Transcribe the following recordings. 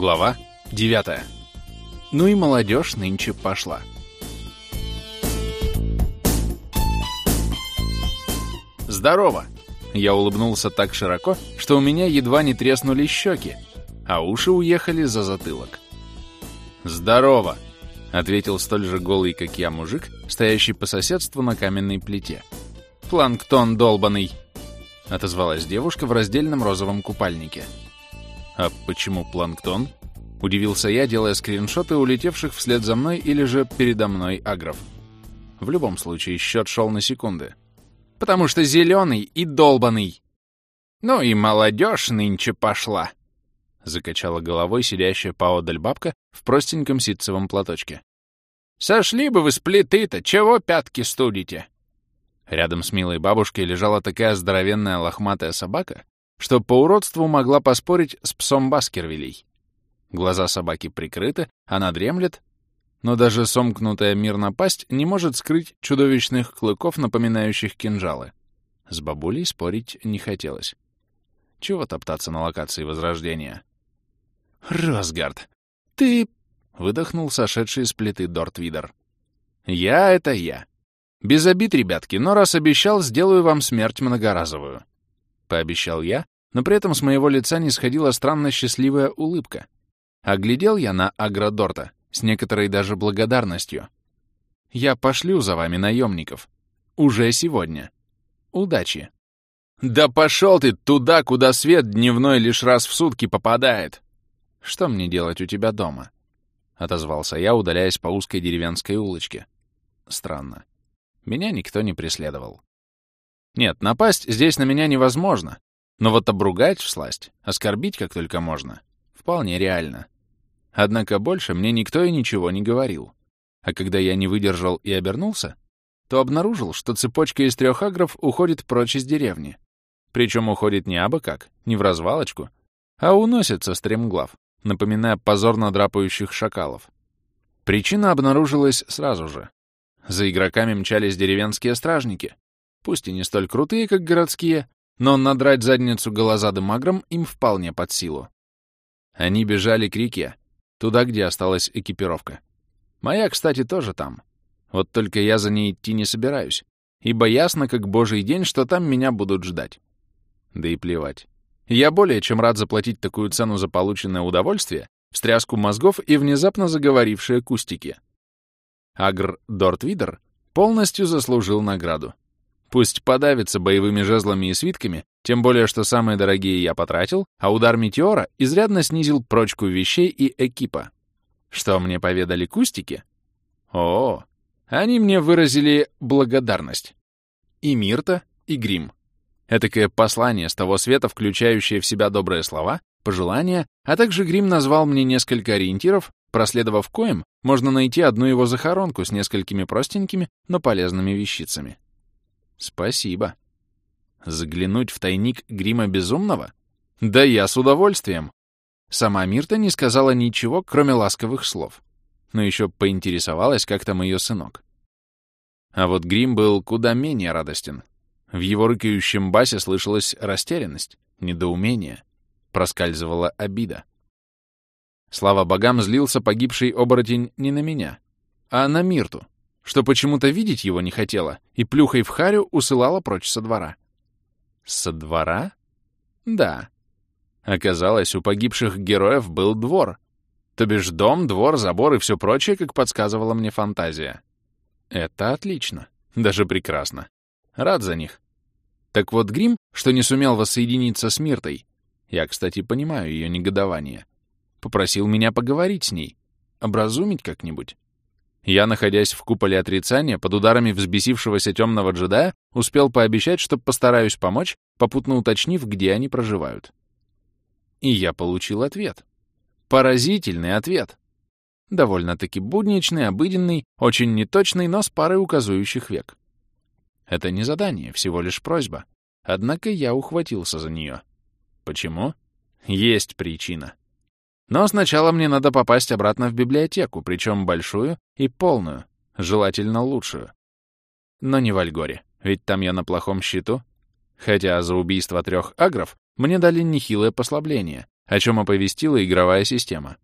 Глава 9. Ну и молодежь нынче пошла. Здорово! Я улыбнулся так широко, что у меня едва не треснули щеки, а уши уехали за затылок. «Здорово!» — ответил столь же голый, как я, мужик, стоящий по соседству на каменной плите. «Планктон долбанный!» — отозвалась девушка в раздельном розовом купальнике. «А почему планктон?» — удивился я, делая скриншоты улетевших вслед за мной или же передо мной агров. В любом случае, счет шел на секунды. «Потому что зеленый и долбанный!» «Ну и молодежь нынче пошла!» — закачала головой сидящая поодаль бабка в простеньком ситцевом платочке. «Сошли бы вы с плиты-то! Чего пятки студите?» Рядом с милой бабушкой лежала такая здоровенная лохматая собака, что по уродству могла поспорить с псом Баскервилей. Глаза собаки прикрыты, она дремлет, но даже сомкнутая мирно пасть не может скрыть чудовищных клыков, напоминающих кинжалы. С бабулей спорить не хотелось. Чего топтаться на локации Возрождения? «Росгард, ты...» — выдохнул сошедший с плиты Дортвидер. «Я — это я. Без обид, ребятки, но раз обещал, сделаю вам смерть многоразовую». Пообещал я, но при этом с моего лица не сходила странно счастливая улыбка. Оглядел я на Агродорта с некоторой даже благодарностью. «Я пошлю за вами наемников. Уже сегодня. Удачи!» «Да пошел ты туда, куда свет дневной лишь раз в сутки попадает!» «Что мне делать у тебя дома?» — отозвался я, удаляясь по узкой деревенской улочке. Странно. Меня никто не преследовал. Нет, напасть здесь на меня невозможно, но вот обругать всласть, оскорбить как только можно, вполне реально. Однако больше мне никто и ничего не говорил. А когда я не выдержал и обернулся, то обнаружил, что цепочка из трех агров уходит прочь из деревни. Причем уходит не абы как, не в развалочку, а уносится стремглав, напоминая позорно драпающих шакалов. Причина обнаружилась сразу же. За игроками мчались деревенские стражники, пусть и не столь крутые, как городские, но надрать задницу голозадым агром им вполне под силу. Они бежали к реке, туда, где осталась экипировка. Моя, кстати, тоже там. Вот только я за ней идти не собираюсь, ибо ясно, как божий день, что там меня будут ждать. Да и плевать. Я более чем рад заплатить такую цену за полученное удовольствие, встряску мозгов и внезапно заговорившие кустики. Агр Дортвидер полностью заслужил награду. Пусть подавится боевыми жезлами и свитками, тем более, что самые дорогие я потратил, а удар метеора изрядно снизил прочку вещей и экипа. Что мне поведали кустики? О, они мне выразили благодарность. И Мирта, и Грим. Этакое послание с того света, включающее в себя добрые слова, пожелания, а также Грим назвал мне несколько ориентиров, проследовав коем, можно найти одну его захоронку с несколькими простенькими, но полезными вещицами. Спасибо. Заглянуть в тайник Грима Безумного? Да я с удовольствием. Сама Мирта не сказала ничего, кроме ласковых слов. Но еще поинтересовалась, как там ее сынок. А вот Грим был куда менее радостен. В его рыкающем басе слышалась растерянность, недоумение, проскальзывала обида. Слава богам, злился погибший оборотень не на меня, а на Мирту, что почему-то видеть его не хотела и плюхой в харю усылала прочь со двора. Со двора? Да. Оказалось, у погибших героев был двор. То бишь дом, двор, забор и все прочее, как подсказывала мне фантазия. Это отлично. Даже прекрасно. Рад за них. Так вот Грим, что не сумел воссоединиться с Миртой, я, кстати, понимаю ее негодование, попросил меня поговорить с ней, образумить как-нибудь. Я, находясь в куполе отрицания, под ударами взбесившегося темного джедая, успел пообещать, что постараюсь помочь, попутно уточнив, где они проживают. И я получил ответ. Поразительный ответ. Довольно-таки будничный, обыденный, очень неточный, но с парой указующих век. Это не задание, всего лишь просьба. Однако я ухватился за нее. Почему? Есть причина. Но сначала мне надо попасть обратно в библиотеку, причем большую и полную, желательно лучшую. Но не в Альгоре, ведь там я на плохом счету. Хотя за убийство трех агров мне дали нехилое послабление, о чем оповестила игровая система.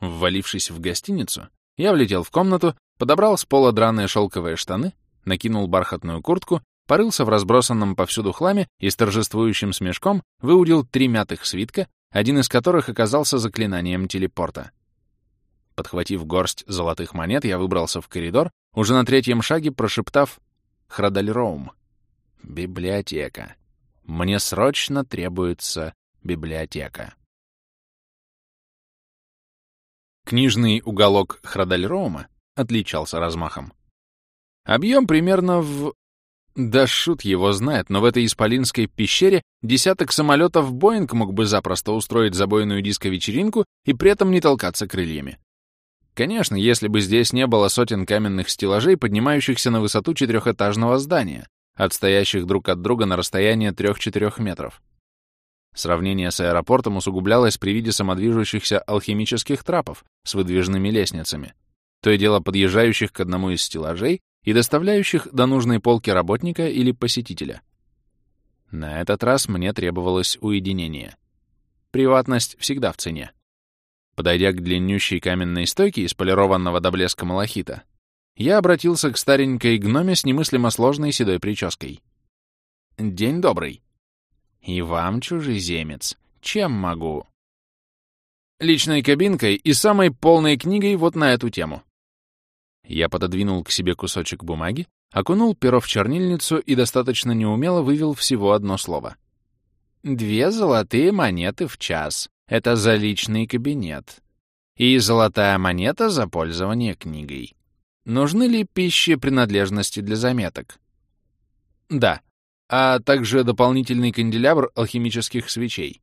Ввалившись в гостиницу, я влетел в комнату, подобрал с пола драные шелковые штаны, накинул бархатную куртку, порылся в разбросанном повсюду хламе и с торжествующим смешком выудил три мятых свитка, один из которых оказался заклинанием телепорта. Подхватив горсть золотых монет, я выбрался в коридор, уже на третьем шаге прошептав «Храдальроум». Библиотека. Мне срочно требуется библиотека. Книжный уголок Храдальроума отличался размахом. Объем примерно в... Да шут его знает, но в этой исполинской пещере десяток самолетов Боинг мог бы запросто устроить забойную диско-вечеринку и при этом не толкаться крыльями. Конечно, если бы здесь не было сотен каменных стеллажей, поднимающихся на высоту четырехэтажного здания, отстоящих друг от друга на расстояние 3-4 метров. Сравнение с аэропортом усугублялось при виде самодвижущихся алхимических трапов с выдвижными лестницами, то и дело подъезжающих к одному из стеллажей и доставляющих до нужной полки работника или посетителя. На этот раз мне требовалось уединение. Приватность всегда в цене. Подойдя к длиннющей каменной стойке из полированного до блеска малахита, я обратился к старенькой гноме с немыслимо сложной седой прической. «День добрый. И вам, чужеземец, чем могу?» «Личной кабинкой и самой полной книгой вот на эту тему». Я пододвинул к себе кусочек бумаги, окунул перо в чернильницу и достаточно неумело вывел всего одно слово. «Две золотые монеты в час. Это за личный кабинет. И золотая монета за пользование книгой». Нужны ли пищи принадлежности для заметок? Да. А также дополнительный канделябр алхимических свечей.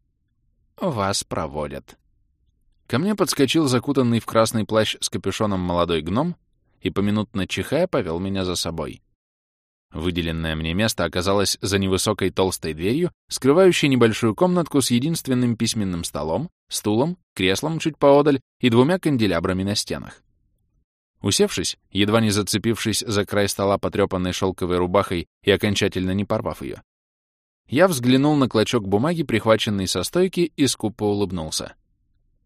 Вас проводят. Ко мне подскочил закутанный в красный плащ с капюшоном молодой гном и, поминутно чихая, повел меня за собой. Выделенное мне место оказалось за невысокой толстой дверью, скрывающей небольшую комнатку с единственным письменным столом, стулом, креслом чуть поодаль и двумя канделябрами на стенах. Усевшись, едва не зацепившись за край стола потрепанной шелковой рубахой и окончательно не порвав ее, я взглянул на клочок бумаги, прихваченный со стойки, и скупо улыбнулся.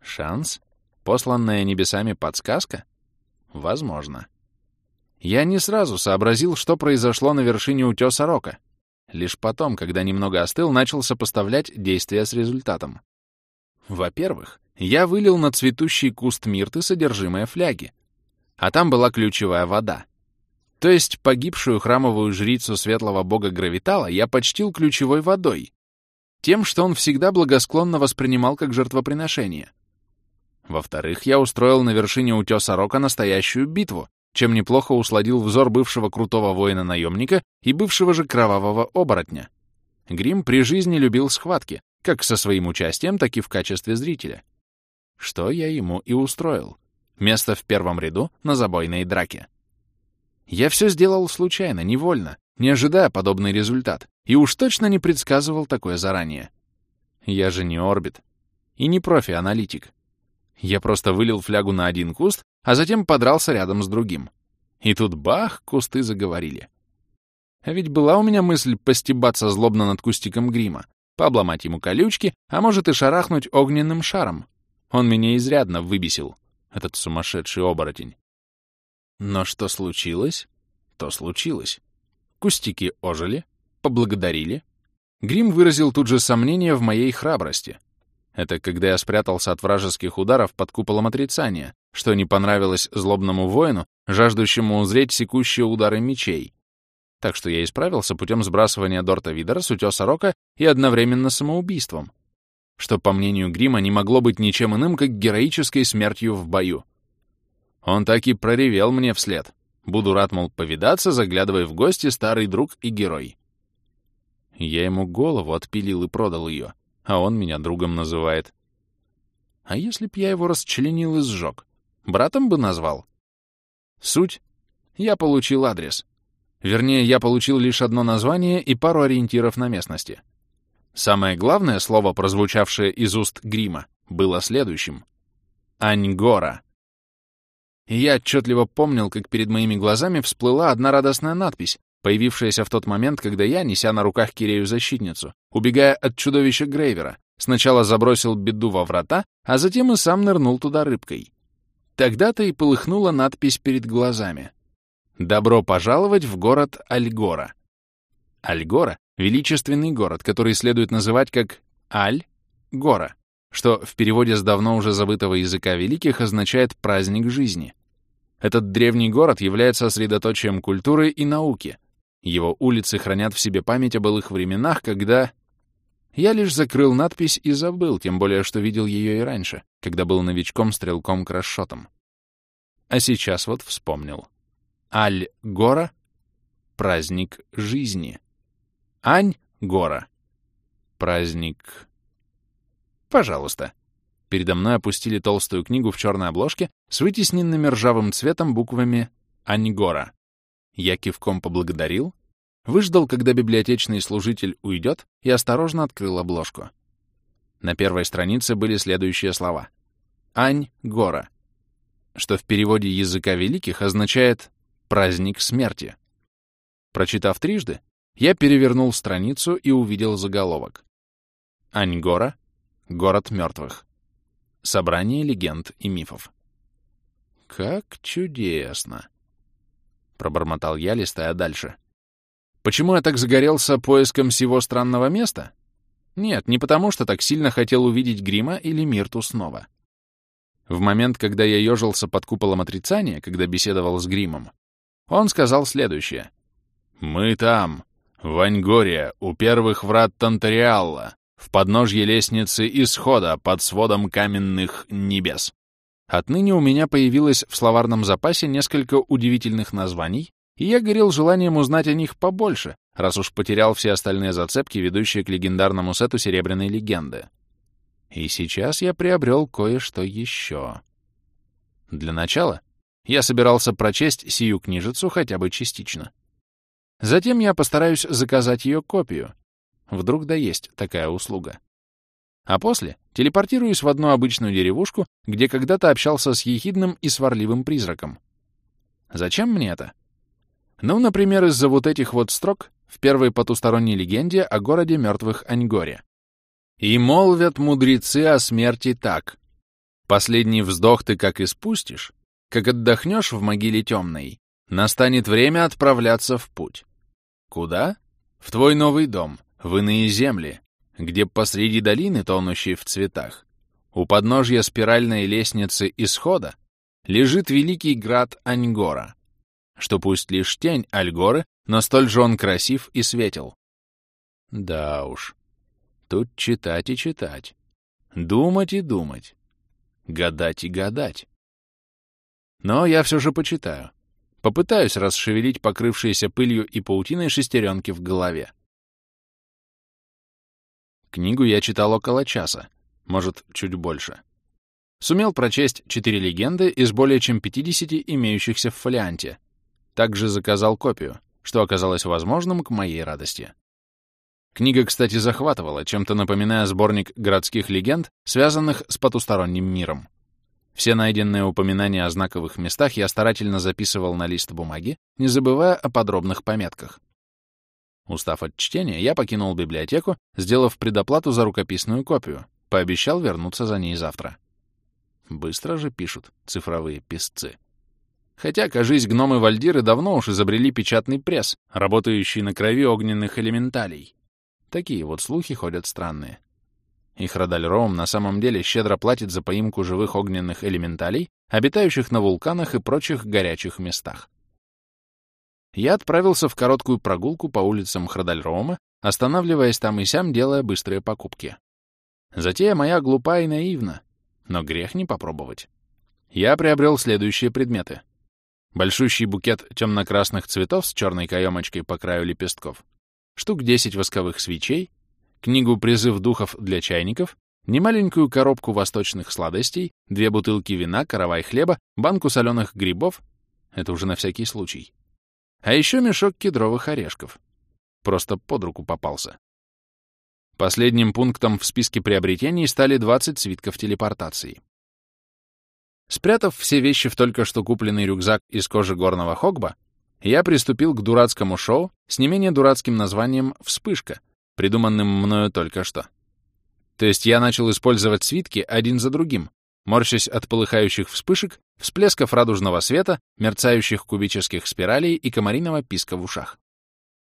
Шанс? Посланная небесами подсказка? Возможно. Я не сразу сообразил, что произошло на вершине утеса Рока. Лишь потом, когда немного остыл, начал сопоставлять действия с результатом. Во-первых, я вылил на цветущий куст мирты содержимое фляги, а там была ключевая вода. То есть погибшую храмовую жрицу светлого бога Гравитала я почтил ключевой водой, тем, что он всегда благосклонно воспринимал как жертвоприношение. Во-вторых, я устроил на вершине утеса Рока настоящую битву, чем неплохо усладил взор бывшего крутого воина-наемника и бывшего же кровавого оборотня. Грим при жизни любил схватки, как со своим участием, так и в качестве зрителя. Что я ему и устроил. Место в первом ряду на забойной драке. Я все сделал случайно, невольно, не ожидая подобный результат, и уж точно не предсказывал такое заранее. Я же не орбит и не профи-аналитик. Я просто вылил флягу на один куст, а затем подрался рядом с другим. И тут бах, кусты заговорили. А ведь была у меня мысль постебаться злобно над кустиком грима, пообломать ему колючки, а может и шарахнуть огненным шаром. Он меня изрядно выбесил этот сумасшедший оборотень. Но что случилось, то случилось. Кустики ожили, поблагодарили. Грим выразил тут же сомнение в моей храбрости. Это когда я спрятался от вражеских ударов под куполом отрицания, что не понравилось злобному воину, жаждущему узреть секущие удары мечей. Так что я исправился путем сбрасывания Дорта Видера с утеса Рока и одновременно самоубийством — что, по мнению Грима, не могло быть ничем иным, как героической смертью в бою. Он так и проревел мне вслед. Буду рад, мол, повидаться, заглядывая в гости старый друг и герой. Я ему голову отпилил и продал ее, а он меня другом называет. А если б я его расчленил и сжег? Братом бы назвал? Суть? Я получил адрес. Вернее, я получил лишь одно название и пару ориентиров на местности — Самое главное слово, прозвучавшее из уст грима, было следующим. «Аньгора». Я отчетливо помнил, как перед моими глазами всплыла одна радостная надпись, появившаяся в тот момент, когда я, неся на руках Кирею-защитницу, убегая от чудовища Грейвера, сначала забросил беду во врата, а затем и сам нырнул туда рыбкой. Тогда-то и полыхнула надпись перед глазами. «Добро пожаловать в город Альгора». Альгора — величественный город, который следует называть как Аль-Гора, что в переводе с давно уже забытого языка великих означает «праздник жизни». Этот древний город является сосредоточием культуры и науки. Его улицы хранят в себе память о былых временах, когда... Я лишь закрыл надпись и забыл, тем более, что видел ее и раньше, когда был новичком-стрелком-крашшотом. А сейчас вот вспомнил. Аль-Гора — праздник жизни. Ань-Гора — праздник... Пожалуйста. Передо мной опустили толстую книгу в черной обложке с вытесненными ржавым цветом буквами «Аньгора». Я кивком поблагодарил, выждал, когда библиотечный служитель уйдет, и осторожно открыл обложку. На первой странице были следующие слова. «Ань-гора», что в переводе языка великих означает «праздник смерти». Прочитав трижды, я перевернул страницу и увидел заголовок. «Аньгора. Город мертвых». Собрание легенд и мифов. «Как чудесно!» — пробормотал я, листая дальше. «Почему я так загорелся поиском всего странного места? Нет, не потому, что так сильно хотел увидеть Грима или Мирту снова. В момент, когда я ежился под куполом отрицания, когда беседовал с Гримом, он сказал следующее. «Мы там, в Аньгоре, у первых врат Тантариалла в подножье лестницы исхода под сводом каменных небес. Отныне у меня появилось в словарном запасе несколько удивительных названий, и я горел желанием узнать о них побольше, раз уж потерял все остальные зацепки, ведущие к легендарному сету Серебряной легенды. И сейчас я приобрел кое-что еще. Для начала я собирался прочесть сию книжицу хотя бы частично. Затем я постараюсь заказать ее копию, Вдруг да есть такая услуга. А после телепортируюсь в одну обычную деревушку, где когда-то общался с ехидным и сварливым призраком. Зачем мне это? Ну, например, из-за вот этих вот строк в первой потусторонней легенде о городе мертвых Аньгоре. «И молвят мудрецы о смерти так. Последний вздох ты как испустишь, как отдохнешь в могиле темной, настанет время отправляться в путь. Куда? В твой новый дом, в иные земли, где посреди долины, тонущей в цветах, у подножья спиральной лестницы исхода, лежит великий град Аньгора, что пусть лишь тень Альгоры, но столь же он красив и светел. Да уж, тут читать и читать, думать и думать, гадать и гадать. Но я все же почитаю. Попытаюсь расшевелить покрывшиеся пылью и паутиной шестеренки в голове. Книгу я читал около часа, может, чуть больше. Сумел прочесть четыре легенды из более чем 50 имеющихся в фолианте. Также заказал копию, что оказалось возможным к моей радости. Книга, кстати, захватывала, чем-то напоминая сборник городских легенд, связанных с потусторонним миром. Все найденные упоминания о знаковых местах я старательно записывал на лист бумаги, не забывая о подробных пометках. Устав от чтения, я покинул библиотеку, сделав предоплату за рукописную копию, пообещал вернуться за ней завтра. Быстро же пишут цифровые писцы. Хотя, кажись, гномы-вальдиры давно уж изобрели печатный пресс, работающий на крови огненных элементалей. Такие вот слухи ходят странные. И Храдаль Роум на самом деле щедро платит за поимку живых огненных элементалей, обитающих на вулканах и прочих горячих местах я отправился в короткую прогулку по улицам Храдальрома, останавливаясь там и сям, делая быстрые покупки. Затея моя глупа и наивна, но грех не попробовать. Я приобрел следующие предметы. Большущий букет темно-красных цветов с черной каемочкой по краю лепестков, штук 10 восковых свечей, книгу «Призыв духов для чайников», немаленькую коробку восточных сладостей, две бутылки вина, каравай хлеба, банку соленых грибов — это уже на всякий случай, а еще мешок кедровых орешков. Просто под руку попался. Последним пунктом в списке приобретений стали 20 свитков телепортации. Спрятав все вещи в только что купленный рюкзак из кожи горного хогба, я приступил к дурацкому шоу с не менее дурацким названием «Вспышка», придуманным мною только что. То есть я начал использовать свитки один за другим, морщась от полыхающих вспышек, всплесков радужного света, мерцающих кубических спиралей и комариного писка в ушах.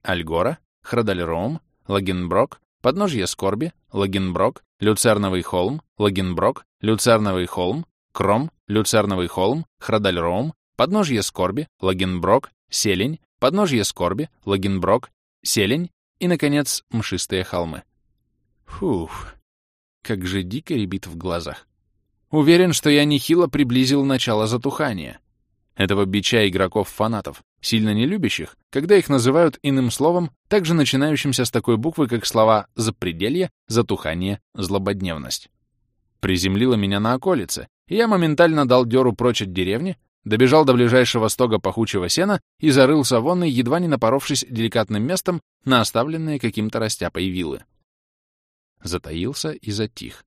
Альгора, Храдальроум, Лагенброк, Подножье Скорби, Лагенброк, Люцерновый холм, Лагенброк, Люцерновый холм, Кром, Люцерновый холм, Храдальроум, Подножье Скорби, Лагенброк, Селень, Подножье Скорби, Лагенброк, Селень и, наконец, Мшистые холмы. Фух, как же дико ребит в глазах. Уверен, что я нехило приблизил начало затухания. Этого бича игроков-фанатов, сильно не любящих, когда их называют иным словом, также начинающимся с такой буквы, как слова «запределье», «затухание», «злободневность». Приземлило меня на околице, я моментально дал дёру прочь от деревни, добежал до ближайшего стога пахучего сена и зарылся вон, едва не напоровшись деликатным местом на оставленные каким-то растяпой вилы. Затаился и затих.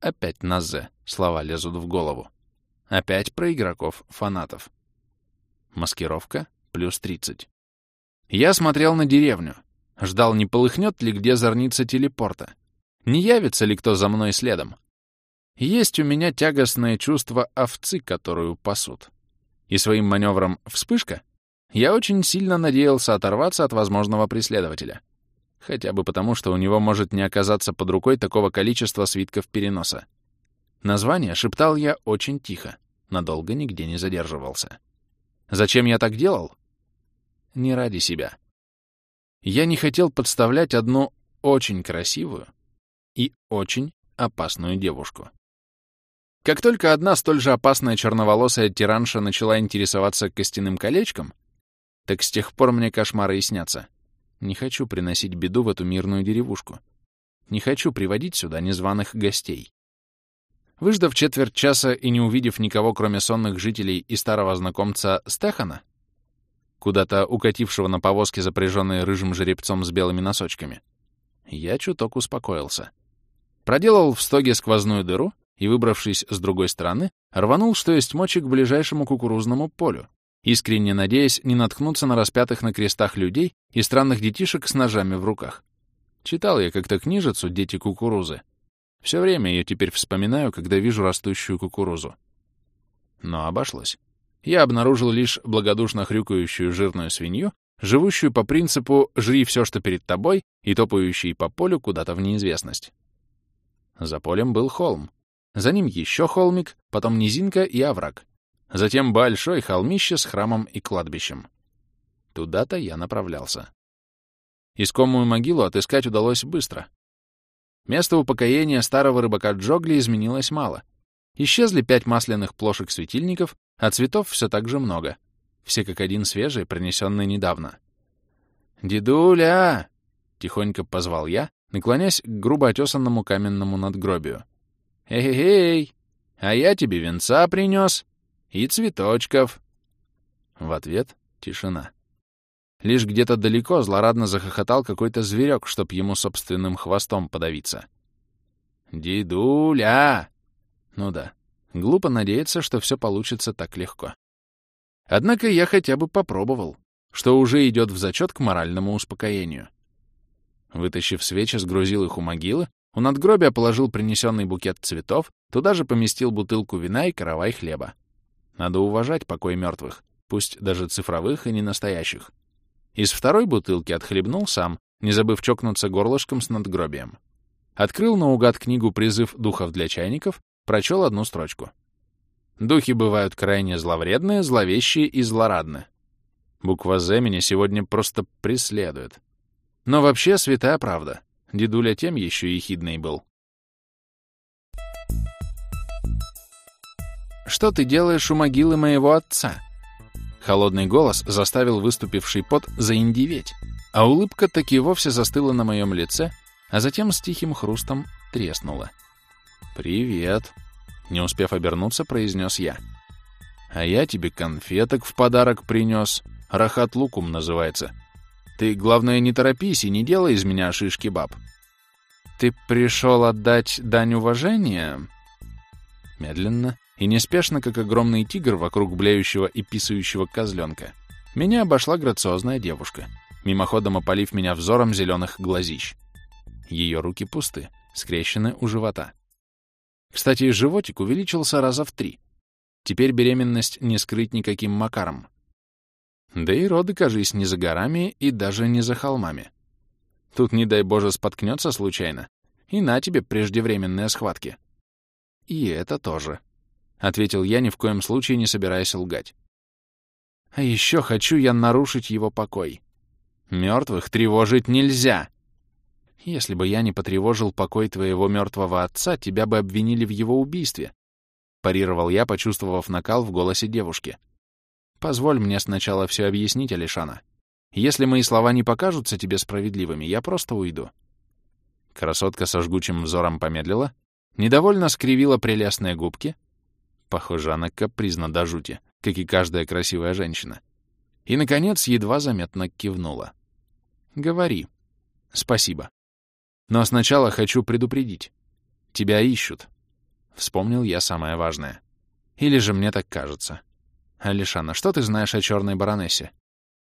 Опять на «З» слова лезут в голову. Опять про игроков-фанатов. Маскировка плюс 30. Я смотрел на деревню. Ждал, не полыхнет ли где зорница телепорта. Не явится ли кто за мной следом. Есть у меня тягостное чувство овцы, которую пасут. И своим маневром «вспышка» я очень сильно надеялся оторваться от возможного преследователя. Хотя бы потому, что у него может не оказаться под рукой такого количества свитков переноса. Название шептал я очень тихо, надолго нигде не задерживался. Зачем я так делал? Не ради себя. Я не хотел подставлять одну очень красивую и очень опасную девушку. Как только одна столь же опасная черноволосая тиранша начала интересоваться костяным колечком, так с тех пор мне кошмары и снятся. Не хочу приносить беду в эту мирную деревушку. Не хочу приводить сюда незваных гостей. Выждав четверть часа и не увидев никого, кроме сонных жителей и старого знакомца Стехана, куда-то укатившего на повозке, запряженной рыжим жеребцом с белыми носочками, я чуток успокоился. Проделал в стоге сквозную дыру и, выбравшись с другой стороны, рванул, что есть мочи, к ближайшему кукурузному полю, искренне надеясь не наткнуться на распятых на крестах людей и странных детишек с ножами в руках. Читал я как-то книжицу «Дети кукурузы», все время ее теперь вспоминаю, когда вижу растущую кукурузу. Но обошлось. Я обнаружил лишь благодушно хрюкающую жирную свинью, живущую по принципу «жри все, что перед тобой» и топающей по полю куда-то в неизвестность. За полем был холм. За ним еще холмик, потом низинка и овраг. Затем большой холмище с храмом и кладбищем. Туда-то я направлялся. Искомую могилу отыскать удалось быстро. Место упокоения старого рыбака Джогли изменилось мало. Исчезли пять масляных плошек светильников, а цветов все так же много. Все как один свежие, принесенные недавно. «Дедуля!» — тихонько позвал я, наклонясь к грубо отесанному каменному надгробию. «Эй-эй-эй! А я тебе венца принес и цветочков!» В ответ — тишина. Лишь где-то далеко злорадно захохотал какой-то зверек, чтоб ему собственным хвостом подавиться. «Дедуля!» Ну да, глупо надеяться, что все получится так легко. Однако я хотя бы попробовал, что уже идет в зачет к моральному успокоению. Вытащив свечи, сгрузил их у могилы, у надгробия положил принесенный букет цветов, туда же поместил бутылку вина и каравай хлеба. Надо уважать покой мертвых, пусть даже цифровых и не настоящих. Из второй бутылки отхлебнул сам, не забыв чокнуться горлышком с надгробием. Открыл наугад книгу «Призыв духов для чайников», прочел одну строчку. Духи бывают крайне зловредные, зловещие и злорадны. Буква «З» меня сегодня просто преследует. Но вообще святая правда. Дедуля тем еще и хидный был. «Что ты делаешь у могилы моего отца?» Холодный голос заставил выступивший пот заиндиветь, а улыбка так и вовсе застыла на моем лице, а затем с тихим хрустом треснула. «Привет!» — не успев обернуться, произнес я. «А я тебе конфеток в подарок принес. Рахат лукум называется. Ты, главное, не торопись и не делай из меня шишки баб». «Ты пришел отдать дань уважения?» Медленно, и неспешно, как огромный тигр вокруг блеющего и писающего козленка, меня обошла грациозная девушка, мимоходом опалив меня взором зеленых глазищ. Ее руки пусты, скрещены у живота. Кстати, животик увеличился раза в три. Теперь беременность не скрыть никаким макаром. Да и роды, кажись, не за горами и даже не за холмами. Тут, не дай Боже, споткнется случайно. И на тебе преждевременные схватки. И это тоже. — ответил я, ни в коем случае не собираясь лгать. А еще хочу я нарушить его покой. Мертвых тревожить нельзя. Если бы я не потревожил покой твоего мертвого отца, тебя бы обвинили в его убийстве. Парировал я, почувствовав накал в голосе девушки. Позволь мне сначала все объяснить, Алишана. Если мои слова не покажутся тебе справедливыми, я просто уйду. Красотка со жгучим взором помедлила, недовольно скривила прелестные губки, Похоже, она капризна до жути, как и каждая красивая женщина. И, наконец, едва заметно кивнула. «Говори. Спасибо. Но сначала хочу предупредить. Тебя ищут». Вспомнил я самое важное. Или же мне так кажется. Алишана, что ты знаешь о черной баронессе?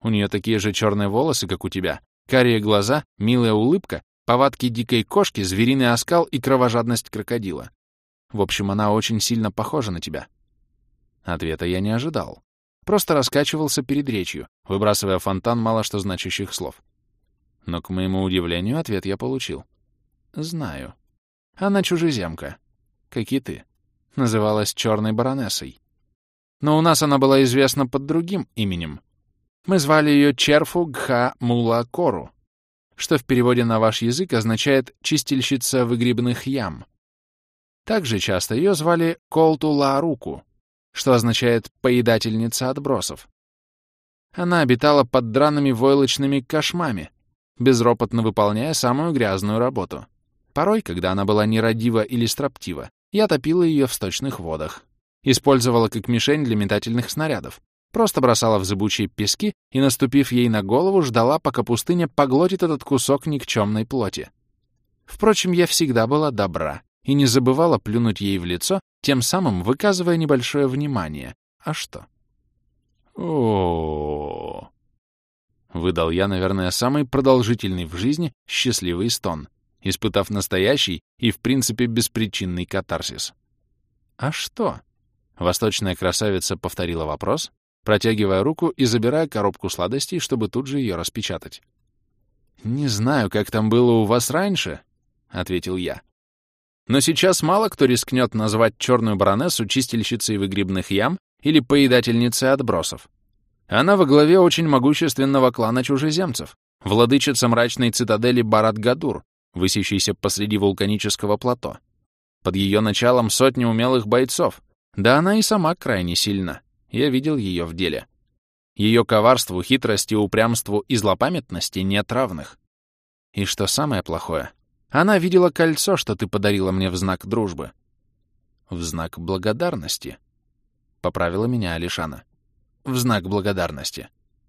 У нее такие же черные волосы, как у тебя, карие глаза, милая улыбка, повадки дикой кошки, звериный оскал и кровожадность крокодила. В общем, она очень сильно похожа на тебя». Ответа я не ожидал. Просто раскачивался перед речью, выбрасывая фонтан мало что значащих слов. Но, к моему удивлению, ответ я получил. «Знаю. Она чужеземка. Как и ты. Называлась Черной Баронессой. Но у нас она была известна под другим именем. Мы звали ее Черфу Гха Мула Кору, что в переводе на ваш язык означает «чистильщица выгребных ям». Также часто ее звали Колту-Лааруку, что означает «поедательница отбросов». Она обитала под драными войлочными кошмами, безропотно выполняя самую грязную работу. Порой, когда она была нерадива или строптива, я топила ее в сточных водах. Использовала как мишень для метательных снарядов. Просто бросала в зыбучие пески и, наступив ей на голову, ждала, пока пустыня поглотит этот кусок никчемной плоти. Впрочем, я всегда была добра и не забывала плюнуть ей в лицо, тем самым выказывая небольшое внимание. А что? о Выдал я, наверное, самый продолжительный в жизни счастливый стон, испытав настоящий и, в принципе, беспричинный катарсис. «А что?» Восточная красавица повторила вопрос, протягивая руку и забирая коробку сладостей, чтобы тут же ее распечатать. «Не знаю, как там было у вас раньше», — ответил я. Но сейчас мало кто рискнет назвать черную баронессу чистильщицей выгребных ям или поедательницей отбросов. Она во главе очень могущественного клана чужеземцев, владычица мрачной цитадели Барат-Гадур, высящейся посреди вулканического плато. Под ее началом сотни умелых бойцов. Да она и сама крайне сильна. Я видел ее в деле. Ее коварству, хитрости, упрямству и злопамятности нет равных. И что самое плохое — она видела кольцо, что ты подарила мне в знак дружбы. В знак благодарности. Поправила меня Алишана. В знак благодарности,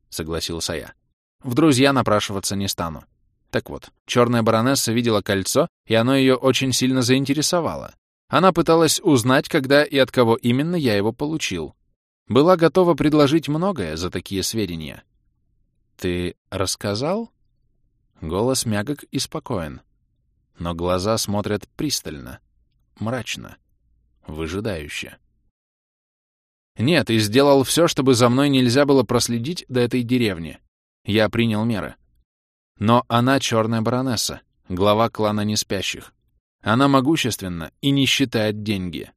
согласился я. В друзья напрашиваться не стану. Так вот, черная баронесса видела кольцо, и оно ее очень сильно заинтересовало. Она пыталась узнать, когда и от кого именно я его получил. Была готова предложить многое за такие сведения. «Ты рассказал?» Голос мягок и спокоен но глаза смотрят пристально, мрачно, выжидающе. Нет, и сделал все, чтобы за мной нельзя было проследить до этой деревни. Я принял меры. Но она черная баронесса, глава клана неспящих. Она могущественна и не считает деньги.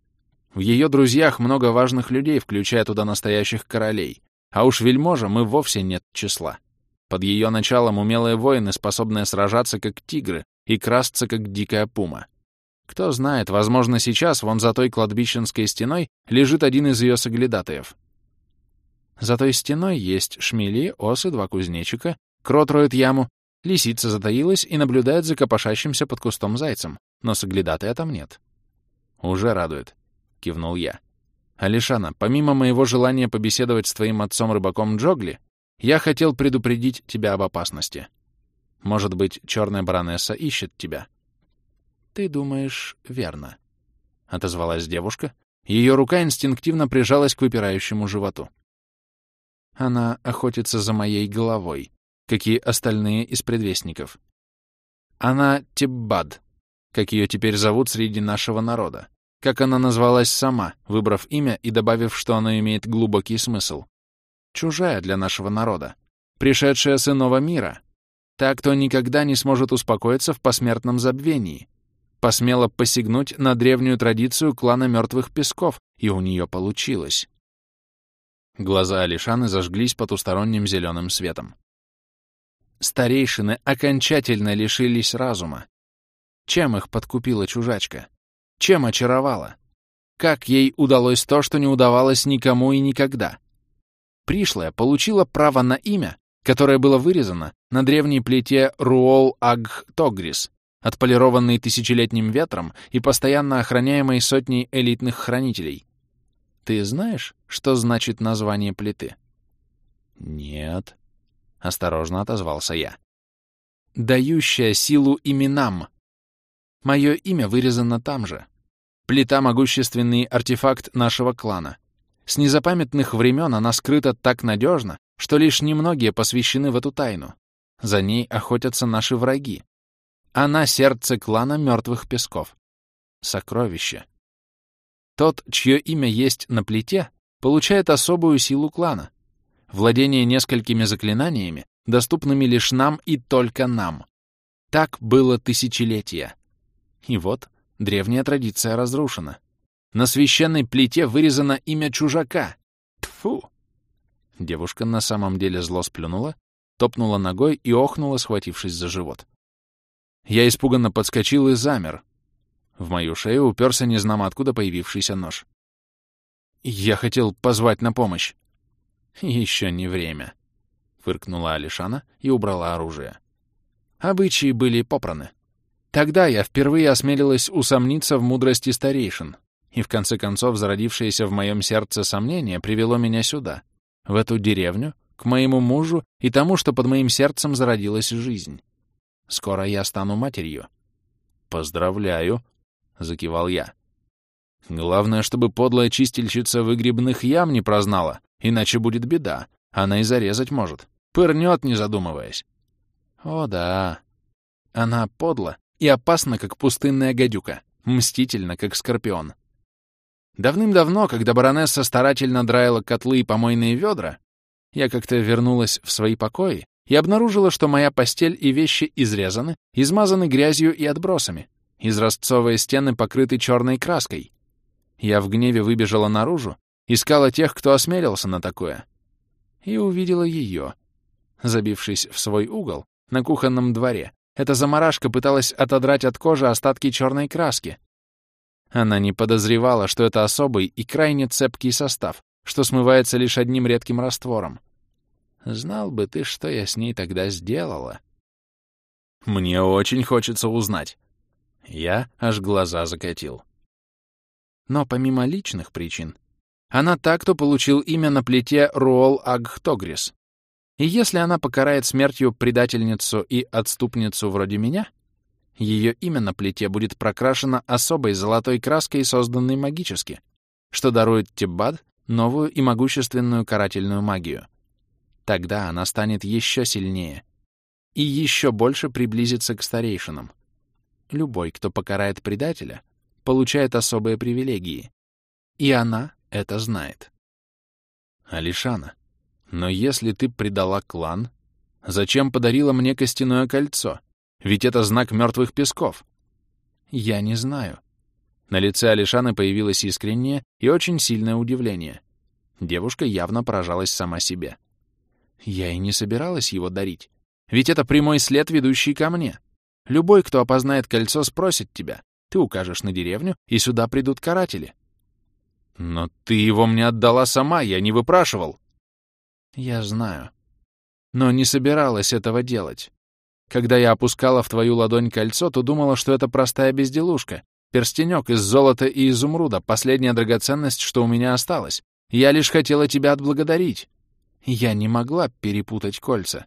В ее друзьях много важных людей, включая туда настоящих королей. А уж вельможа мы вовсе нет числа. Под ее началом умелые воины, способные сражаться как тигры, и красться, как дикая пума. Кто знает, возможно, сейчас вон за той кладбищенской стеной лежит один из ее соглядатаев. За той стеной есть шмели, осы, два кузнечика, крот роет яму, лисица затаилась и наблюдает за копошащимся под кустом зайцем, но соглядатая там нет. «Уже радует», — кивнул я. «Алишана, помимо моего желания побеседовать с твоим отцом-рыбаком Джогли, я хотел предупредить тебя об опасности. Может быть, черная баронесса ищет тебя?» «Ты думаешь, верно», — отозвалась девушка. Ее рука инстинктивно прижалась к выпирающему животу. «Она охотится за моей головой, как и остальные из предвестников. Она Тиббад, как ее теперь зовут среди нашего народа, как она назвалась сама, выбрав имя и добавив, что оно имеет глубокий смысл. Чужая для нашего народа, пришедшая с иного мира, та, кто никогда не сможет успокоиться в посмертном забвении, посмела посягнуть на древнюю традицию клана мертвых песков, и у нее получилось. Глаза Алишаны зажглись потусторонним зеленым светом. Старейшины окончательно лишились разума. Чем их подкупила чужачка? Чем очаровала? Как ей удалось то, что не удавалось никому и никогда? Пришлая получила право на имя, которое было вырезано на древней плите Руол-Аг-Тогрис, отполированной тысячелетним ветром и постоянно охраняемой сотней элитных хранителей. Ты знаешь, что значит название плиты? Нет, — осторожно отозвался я. Дающая силу именам. Мое имя вырезано там же. Плита — могущественный артефакт нашего клана. С незапамятных времен она скрыта так надежно, что лишь немногие посвящены в эту тайну. За ней охотятся наши враги. Она — сердце клана мертвых песков. Сокровище. Тот, чье имя есть на плите, получает особую силу клана. Владение несколькими заклинаниями, доступными лишь нам и только нам. Так было тысячелетия. И вот древняя традиция разрушена. На священной плите вырезано имя чужака. Тфу! Девушка на самом деле зло сплюнула, топнула ногой и охнула, схватившись за живот. Я испуганно подскочил и замер, в мою шею уперся незнамо откуда появившийся нож. Я хотел позвать на помощь. Еще не время, — фыркнула Алишана и убрала оружие. Обычаи были попраны. Тогда я впервые осмелилась усомниться в мудрости старейшин, и в конце концов зародившееся в моем сердце сомнение привело меня сюда, в эту деревню, к моему мужу и тому, что под моим сердцем зародилась жизнь. Скоро я стану матерью. Поздравляю, — закивал я. «Главное, чтобы подлая чистильщица выгребных ям не прознала, иначе будет беда. Она и зарезать может. Пырнет, не задумываясь». «О да. Она подла и опасна, как пустынная гадюка, мстительна, как скорпион». Давным-давно, когда баронесса старательно драила котлы и помойные ведра, я как-то вернулась в свои покои и обнаружила, что моя постель и вещи изрезаны, измазаны грязью и отбросами, Изразцовые стены покрыты черной краской. Я в гневе выбежала наружу, искала тех, кто осмелился на такое. И увидела ее. Забившись в свой угол, на кухонном дворе, эта заморашка пыталась отодрать от кожи остатки черной краски. Она не подозревала, что это особый и крайне цепкий состав, что смывается лишь одним редким раствором. Знал бы ты, что я с ней тогда сделала. Мне очень хочется узнать. Я аж глаза закатил. Но помимо личных причин, она так, кто получил имя на плите Руол Агхтогрис. И если она покарает смертью предательницу и отступницу вроде меня, ее имя на плите будет прокрашено особой золотой краской, созданной магически, что дарует Тиббад новую и могущественную карательную магию. Тогда она станет еще сильнее и еще больше приблизится к старейшинам. Любой, кто покарает предателя, получает особые привилегии. И она это знает. Алишана, но если ты предала клан, зачем подарила мне костяное кольцо? Ведь это знак мертвых песков. Я не знаю. На лице Алишаны появилось искреннее и очень сильное удивление. Девушка явно поражалась сама себе. Я и не собиралась его дарить. Ведь это прямой след, ведущий ко мне. Любой, кто опознает кольцо, спросит тебя. Ты укажешь на деревню, и сюда придут каратели. Но ты его мне отдала сама, я не выпрашивал. Я знаю. Но не собиралась этого делать. Когда я опускала в твою ладонь кольцо, то думала, что это простая безделушка. Перстенек из золота и изумруда, последняя драгоценность, что у меня осталась. Я лишь хотела тебя отблагодарить. Я не могла перепутать кольца.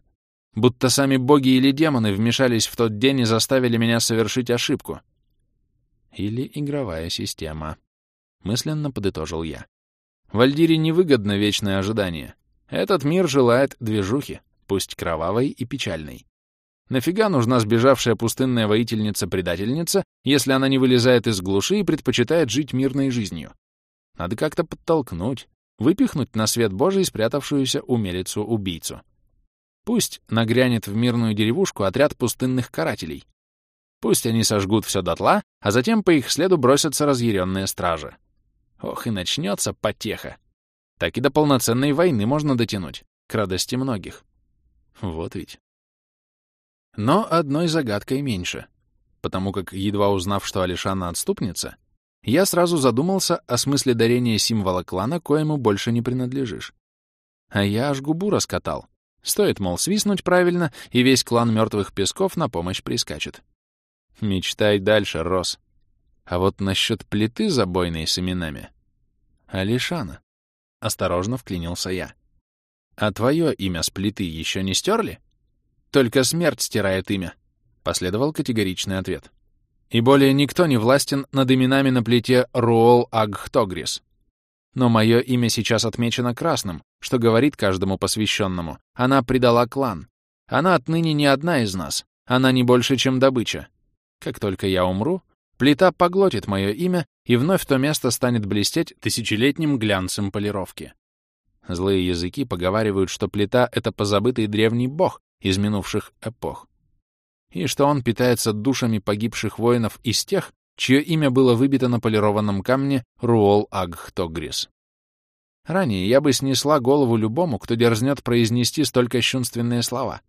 Будто сами боги или демоны вмешались в тот день и заставили меня совершить ошибку. Или игровая система. Мысленно подытожил я. Вальдире невыгодно вечное ожидание. Этот мир желает движухи, пусть кровавой и печальной. Нафига нужна сбежавшая пустынная воительница-предательница, если она не вылезает из глуши и предпочитает жить мирной жизнью? Надо как-то подтолкнуть, выпихнуть на свет Божий спрятавшуюся умелицу-убийцу. Пусть нагрянет в мирную деревушку отряд пустынных карателей. Пусть они сожгут все дотла, а затем по их следу бросятся разъяренные стражи. Ох, и начнется потеха. Так и до полноценной войны можно дотянуть, к радости многих. Вот ведь. Но одной загадкой меньше, потому как, едва узнав, что Алишана отступница, я сразу задумался о смысле дарения символа клана, коему больше не принадлежишь. А я аж губу раскатал. Стоит, мол, свистнуть правильно, и весь клан мертвых песков на помощь прискачет. Мечтай дальше, Рос. А вот насчет плиты забойной с именами... Алишана. Осторожно вклинился я. А твое имя с плиты еще не стерли? Только смерть стирает имя. Последовал категоричный ответ. И более никто не властен над именами на плите Руол Агхтогрис. Но мое имя сейчас отмечено красным, что говорит каждому посвященному. Она предала клан. Она отныне не одна из нас. Она не больше, чем добыча. Как только я умру, плита поглотит мое имя, и вновь то место станет блестеть тысячелетним глянцем полировки. Злые языки поговаривают, что плита — это позабытый древний бог из минувших эпох, и что он питается душами погибших воинов из тех, чье имя было выбито на полированном камне Руол Агхтогрис. Ранее я бы снесла голову любому, кто дерзнет произнести столь кощунственные слова.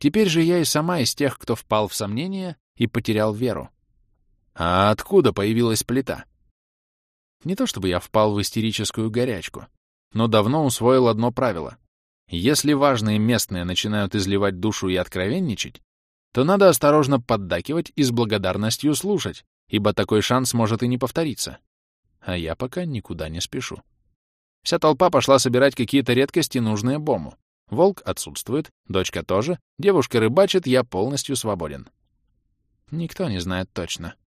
Теперь же я и сама из тех, кто впал в сомнение и потерял веру. А откуда появилась плита? Не то чтобы я впал в истерическую горячку, но давно усвоил одно правило. Если важные местные начинают изливать душу и откровенничать, то надо осторожно поддакивать и с благодарностью слушать, ибо такой шанс может и не повториться. А я пока никуда не спешу. Вся толпа пошла собирать какие-то редкости, нужные Бому. Волк отсутствует, дочка тоже, девушка рыбачит, я полностью свободен. Никто не знает точно. —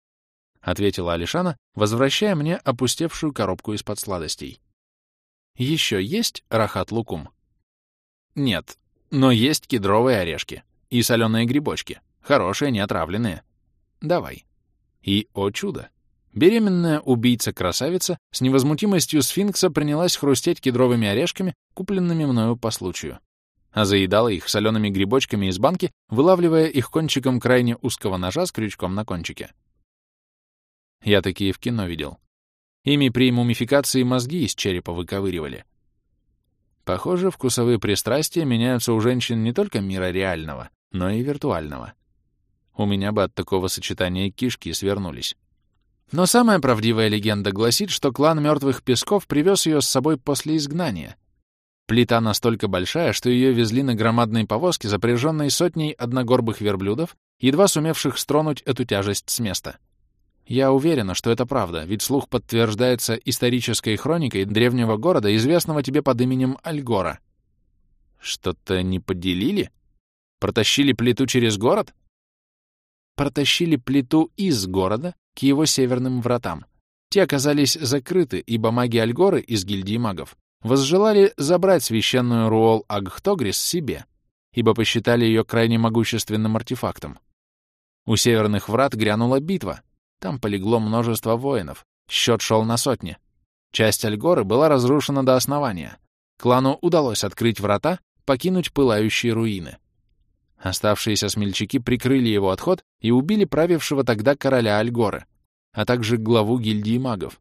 ответила Алишана, возвращая мне опустевшую коробку из-под сладостей. «Еще есть рахат-лукум?» «Нет, но есть кедровые орешки и соленые грибочки, хорошие, не отравленные. Давай». И, о чудо, беременная убийца-красавица с невозмутимостью сфинкса принялась хрустеть кедровыми орешками, купленными мною по случаю, а заедала их солеными грибочками из банки, вылавливая их кончиком крайне узкого ножа с крючком на кончике. Я такие в кино видел. Ими при мумификации мозги из черепа выковыривали. Похоже, вкусовые пристрастия меняются у женщин не только мира реального, но и виртуального. У меня бы от такого сочетания кишки свернулись. Но самая правдивая легенда гласит, что клан Мертвых Песков привез ее с собой после изгнания. Плита настолько большая, что ее везли на громадной повозке, запряженной сотней одногорбых верблюдов, едва сумевших стронуть эту тяжесть с места. Я уверена, что это правда, ведь слух подтверждается исторической хроникой древнего города, известного тебе под именем Альгора. Что-то не поделили? Протащили плиту через город? Протащили плиту из города к его северным вратам. Те оказались закрыты, ибо маги Альгоры из гильдии магов возжелали забрать священную Руол Агхтогрис себе, ибо посчитали ее крайне могущественным артефактом. У северных врат грянула битва, там полегло множество воинов, счет шел на сотни. Часть Альгоры была разрушена до основания. Клану удалось открыть врата, покинуть пылающие руины. Оставшиеся смельчаки прикрыли его отход и убили правившего тогда короля Альгоры, а также главу гильдии магов.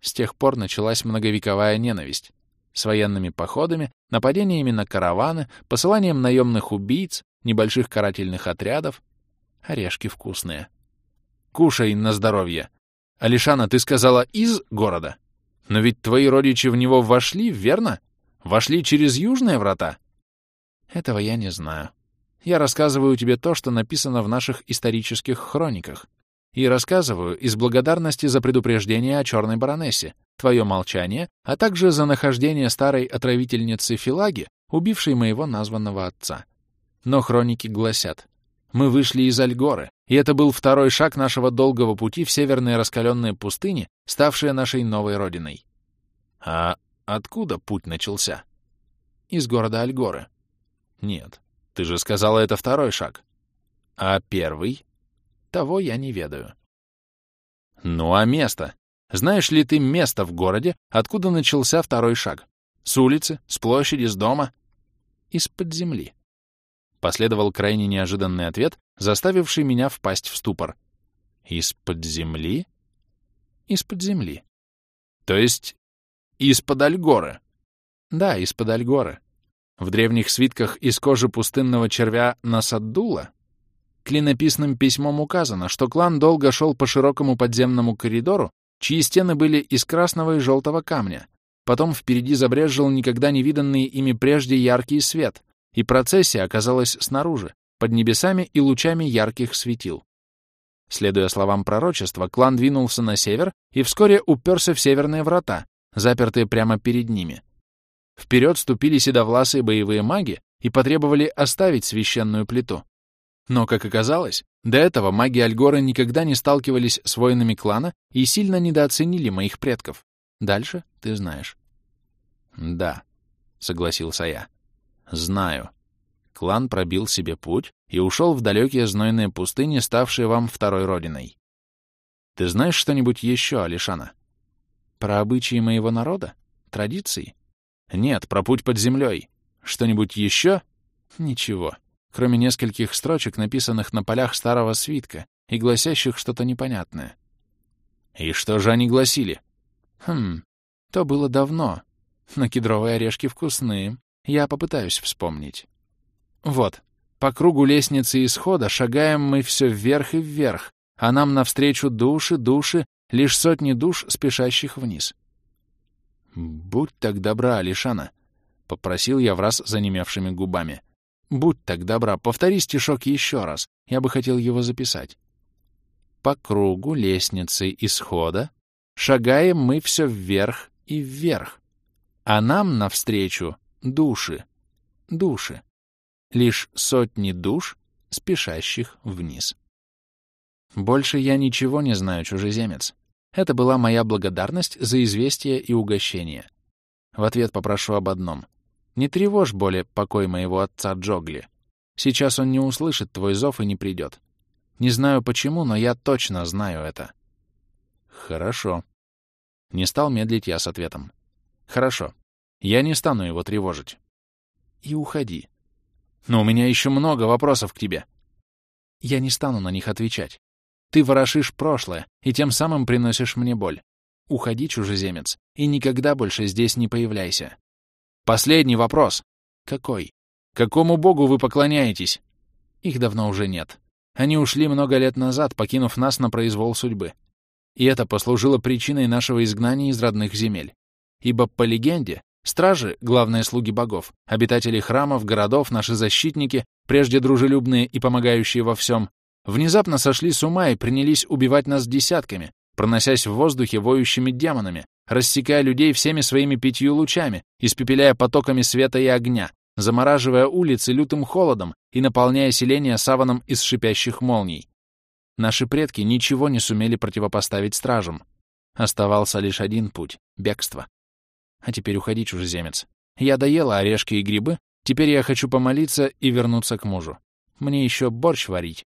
С тех пор началась многовековая ненависть. С военными походами, нападениями на караваны, посыланием наемных убийц, небольших карательных отрядов. Орешки вкусные. Кушай на здоровье. Алишана, ты сказала «из города». Но ведь твои родичи в него вошли, верно? Вошли через южные врата? Этого я не знаю. Я рассказываю тебе то, что написано в наших исторических хрониках. И рассказываю из благодарности за предупреждение о черной баронессе, твое молчание, а также за нахождение старой отравительницы Филаги, убившей моего названного отца. Но хроники гласят, мы вышли из Альгоры, и это был второй шаг нашего долгого пути в северные раскаленные пустыни, ставшие нашей новой родиной. А откуда путь начался? Из города Альгоры. Нет, ты же сказала, это второй шаг. А первый? Того я не ведаю. Ну а место? Знаешь ли ты место в городе, откуда начался второй шаг? С улицы, с площади, с дома? Из-под земли. Последовал крайне неожиданный ответ, заставивший меня впасть в ступор. Из-под земли? Из-под земли. То есть из-под Альгоры? Да, из-под Альгоры. В древних свитках из кожи пустынного червя Насаддула клинописным письмом указано, что клан долго шел по широкому подземному коридору, чьи стены были из красного и желтого камня. Потом впереди забрезжил никогда не виданный ими прежде яркий свет, и процессия оказалась снаружи, под небесами и лучами ярких светил. Следуя словам пророчества, клан двинулся на север и вскоре уперся в северные врата, запертые прямо перед ними. Вперед ступили седовласые боевые маги и потребовали оставить священную плиту. Но, как оказалось, до этого маги Альгоры никогда не сталкивались с воинами клана и сильно недооценили моих предков. Дальше ты знаешь. «Да», — согласился я. «Знаю». Клан пробил себе путь и ушел в далекие знойные пустыни, ставшие вам второй родиной. Ты знаешь что-нибудь еще, Алишана? Про обычаи моего народа? Традиции? Нет, про путь под землей. Что-нибудь еще? Ничего, кроме нескольких строчек, написанных на полях старого свитка и гласящих что-то непонятное. И что же они гласили? Хм, то было давно, но кедровые орешки вкусные. Я попытаюсь вспомнить. Вот, по кругу лестницы исхода шагаем мы все вверх и вверх, а нам навстречу души, души, лишь сотни душ, спешащих вниз. «Будь так добра, Алишана», — попросил я враз занемевшими губами. «Будь так добра, повтори стишок еще раз, я бы хотел его записать». По кругу лестницы исхода шагаем мы все вверх и вверх, а нам навстречу души, души, лишь сотни душ, спешащих вниз. Больше я ничего не знаю, чужеземец. Это была моя благодарность за известие и угощение. В ответ попрошу об одном. Не тревожь более покой моего отца Джогли. Сейчас он не услышит твой зов и не придет. Не знаю почему, но я точно знаю это. Хорошо. Не стал медлить я с ответом. Хорошо. Я не стану его тревожить. И уходи. Но у меня еще много вопросов к тебе. Я не стану на них отвечать. Ты ворошишь прошлое и тем самым приносишь мне боль. Уходи, чужеземец, и никогда больше здесь не появляйся. Последний вопрос. Какой? Какому богу вы поклоняетесь? Их давно уже нет. Они ушли много лет назад, покинув нас на произвол судьбы. И это послужило причиной нашего изгнания из родных земель. Ибо, по легенде, стражи, главные слуги богов, обитатели храмов, городов, наши защитники, прежде дружелюбные и помогающие во всем, внезапно сошли с ума и принялись убивать нас десятками, проносясь в воздухе воющими демонами, рассекая людей всеми своими пятью лучами, испепеляя потоками света и огня, замораживая улицы лютым холодом и наполняя селения саваном из шипящих молний. Наши предки ничего не сумели противопоставить стражам. Оставался лишь один путь — бегство. А теперь уходи, чужеземец. Я доела орешки и грибы, теперь я хочу помолиться и вернуться к мужу. Мне еще борщ варить.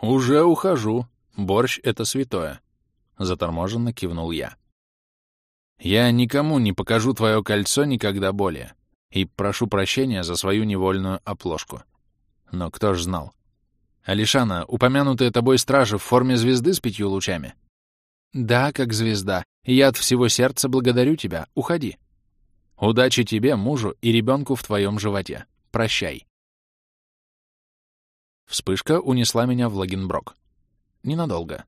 «Уже ухожу. Борщ — это святое», — заторможенно кивнул я. «Я никому не покажу твое кольцо никогда более, и прошу прощения за свою невольную оплошку. Но кто ж знал? Алишана, упомянутые тобой стражи в форме звезды с пятью лучами?» «Да, как звезда, я от всего сердца благодарю тебя. Уходи». «Удачи тебе, мужу и ребенку в твоем животе. Прощай». Вспышка унесла меня в Лагенброк. Ненадолго.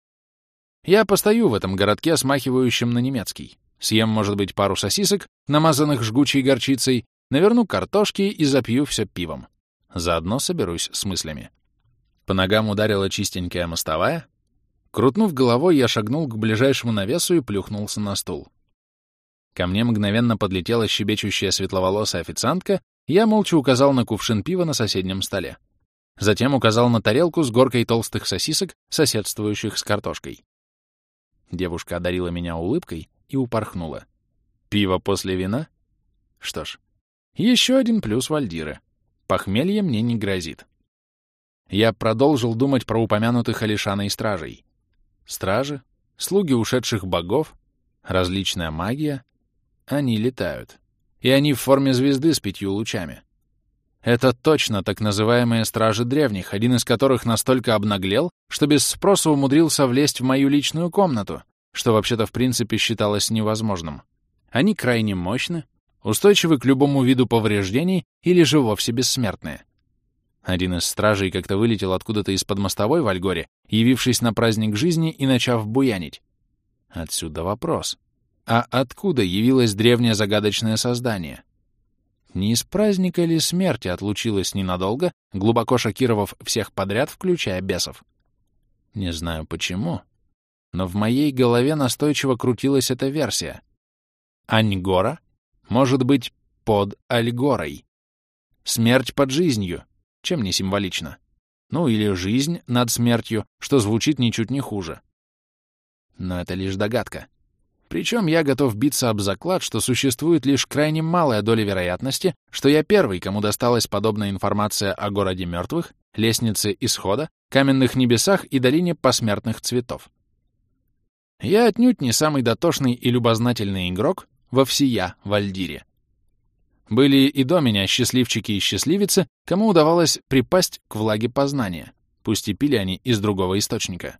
Я постою в этом городке, смахивающем на немецкий. Съем, может быть, пару сосисок, намазанных жгучей горчицей, наверну картошки и запью все пивом. Заодно соберусь с мыслями. По ногам ударила чистенькая мостовая. Крутнув головой, я шагнул к ближайшему навесу и плюхнулся на стул. Ко мне мгновенно подлетела щебечущая светловолосая официантка, я молча указал на кувшин пива на соседнем столе. Затем указал на тарелку с горкой толстых сосисок, соседствующих с картошкой. Девушка одарила меня улыбкой и упорхнула. Пиво после вина? Что ж, еще один плюс Вальдиры. Похмелье мне не грозит. я продолжил думать про упомянутых Алишана и стражей. Стражи, слуги ушедших богов, различная магия. Они летают. И они в форме звезды с пятью лучами. Это точно так называемые стражи древних, один из которых настолько обнаглел, что без спроса умудрился влезть в мою личную комнату, что вообще-то в принципе считалось невозможным. Они крайне мощны, устойчивы к любому виду повреждений или же вовсе бессмертные. Один из стражей как-то вылетел откуда-то из-под мостовой в Альгоре, явившись на праздник жизни и начав буянить. Отсюда вопрос. А откуда явилось древнее загадочное создание? Не из праздника ли смерти отлучилась ненадолго, глубоко шокировав всех подряд, включая бесов? Не знаю почему, но в моей голове настойчиво крутилась эта версия. Аньгора может быть под Альгорой. Смерть под жизнью, чем не символично. Ну или жизнь над смертью, что звучит ничуть не хуже. Но это лишь догадка. Причем я готов биться об заклад, что существует лишь крайне малая доля вероятности, что я первый, кому досталась подобная информация о городе мертвых, лестнице исхода, каменных небесах и долине посмертных цветов. Я отнюдь не самый дотошный и любознательный игрок во всея Вальдире. Были и до меня счастливчики и счастливицы, кому удавалось припасть к влаге познания, пусть и пили они из другого источника.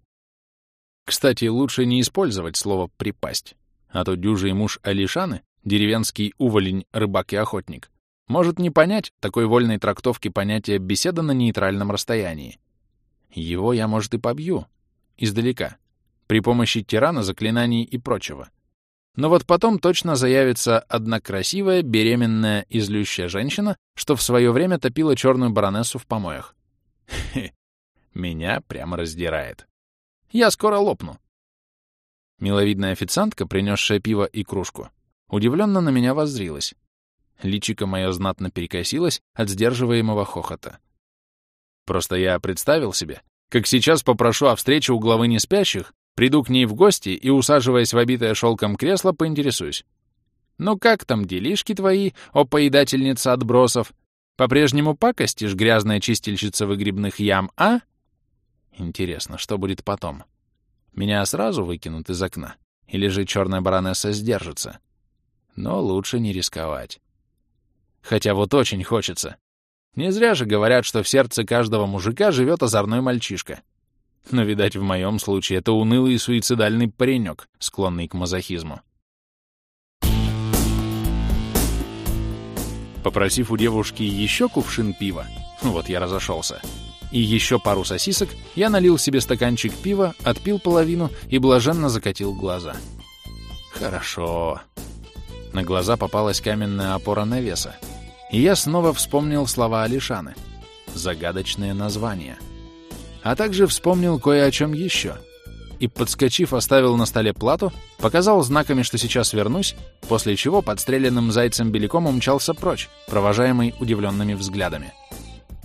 Кстати, лучше не использовать слово «припасть». А то дюжий муж Алишаны, деревенский уволень, рыбак и охотник, может не понять такой вольной трактовки понятия «беседа на нейтральном расстоянии». Его я, может, и побью. Издалека. При помощи тирана, заклинаний и прочего. Но вот потом точно заявится одна красивая, беременная и злющая женщина, что в свое время топила черную баронессу в помоях. Хе, меня прямо раздирает. Я скоро лопну. Миловидная официантка, принесшая пиво и кружку, удивленно на меня воззрилась. Личико мое знатно перекосилось от сдерживаемого хохота. Просто я представил себе, как сейчас попрошу о встрече у главы неспящих, приду к ней в гости и, усаживаясь в обитое шелком кресло, поинтересуюсь. «Ну как там делишки твои, о поедательница отбросов? По-прежнему пакостишь, грязная чистильщица выгребных ям, а?» Интересно, что будет потом? Меня сразу выкинут из окна? Или же черная баронесса сдержится? Но лучше не рисковать. Хотя вот очень хочется. Не зря же говорят, что в сердце каждого мужика живет озорной мальчишка. Но, видать, в моем случае это унылый и суицидальный паренек, склонный к мазохизму. Попросив у девушки еще кувшин пива, вот я разошелся, и еще пару сосисок, я налил себе стаканчик пива, отпил половину и блаженно закатил глаза. Хорошо. На глаза попалась каменная опора навеса. И я снова вспомнил слова Алишаны. Загадочное название. А также вспомнил кое о чем еще. И, подскочив, оставил на столе плату, показал знаками, что сейчас вернусь, после чего подстреленным зайцем беликом умчался прочь, провожаемый удивленными взглядами.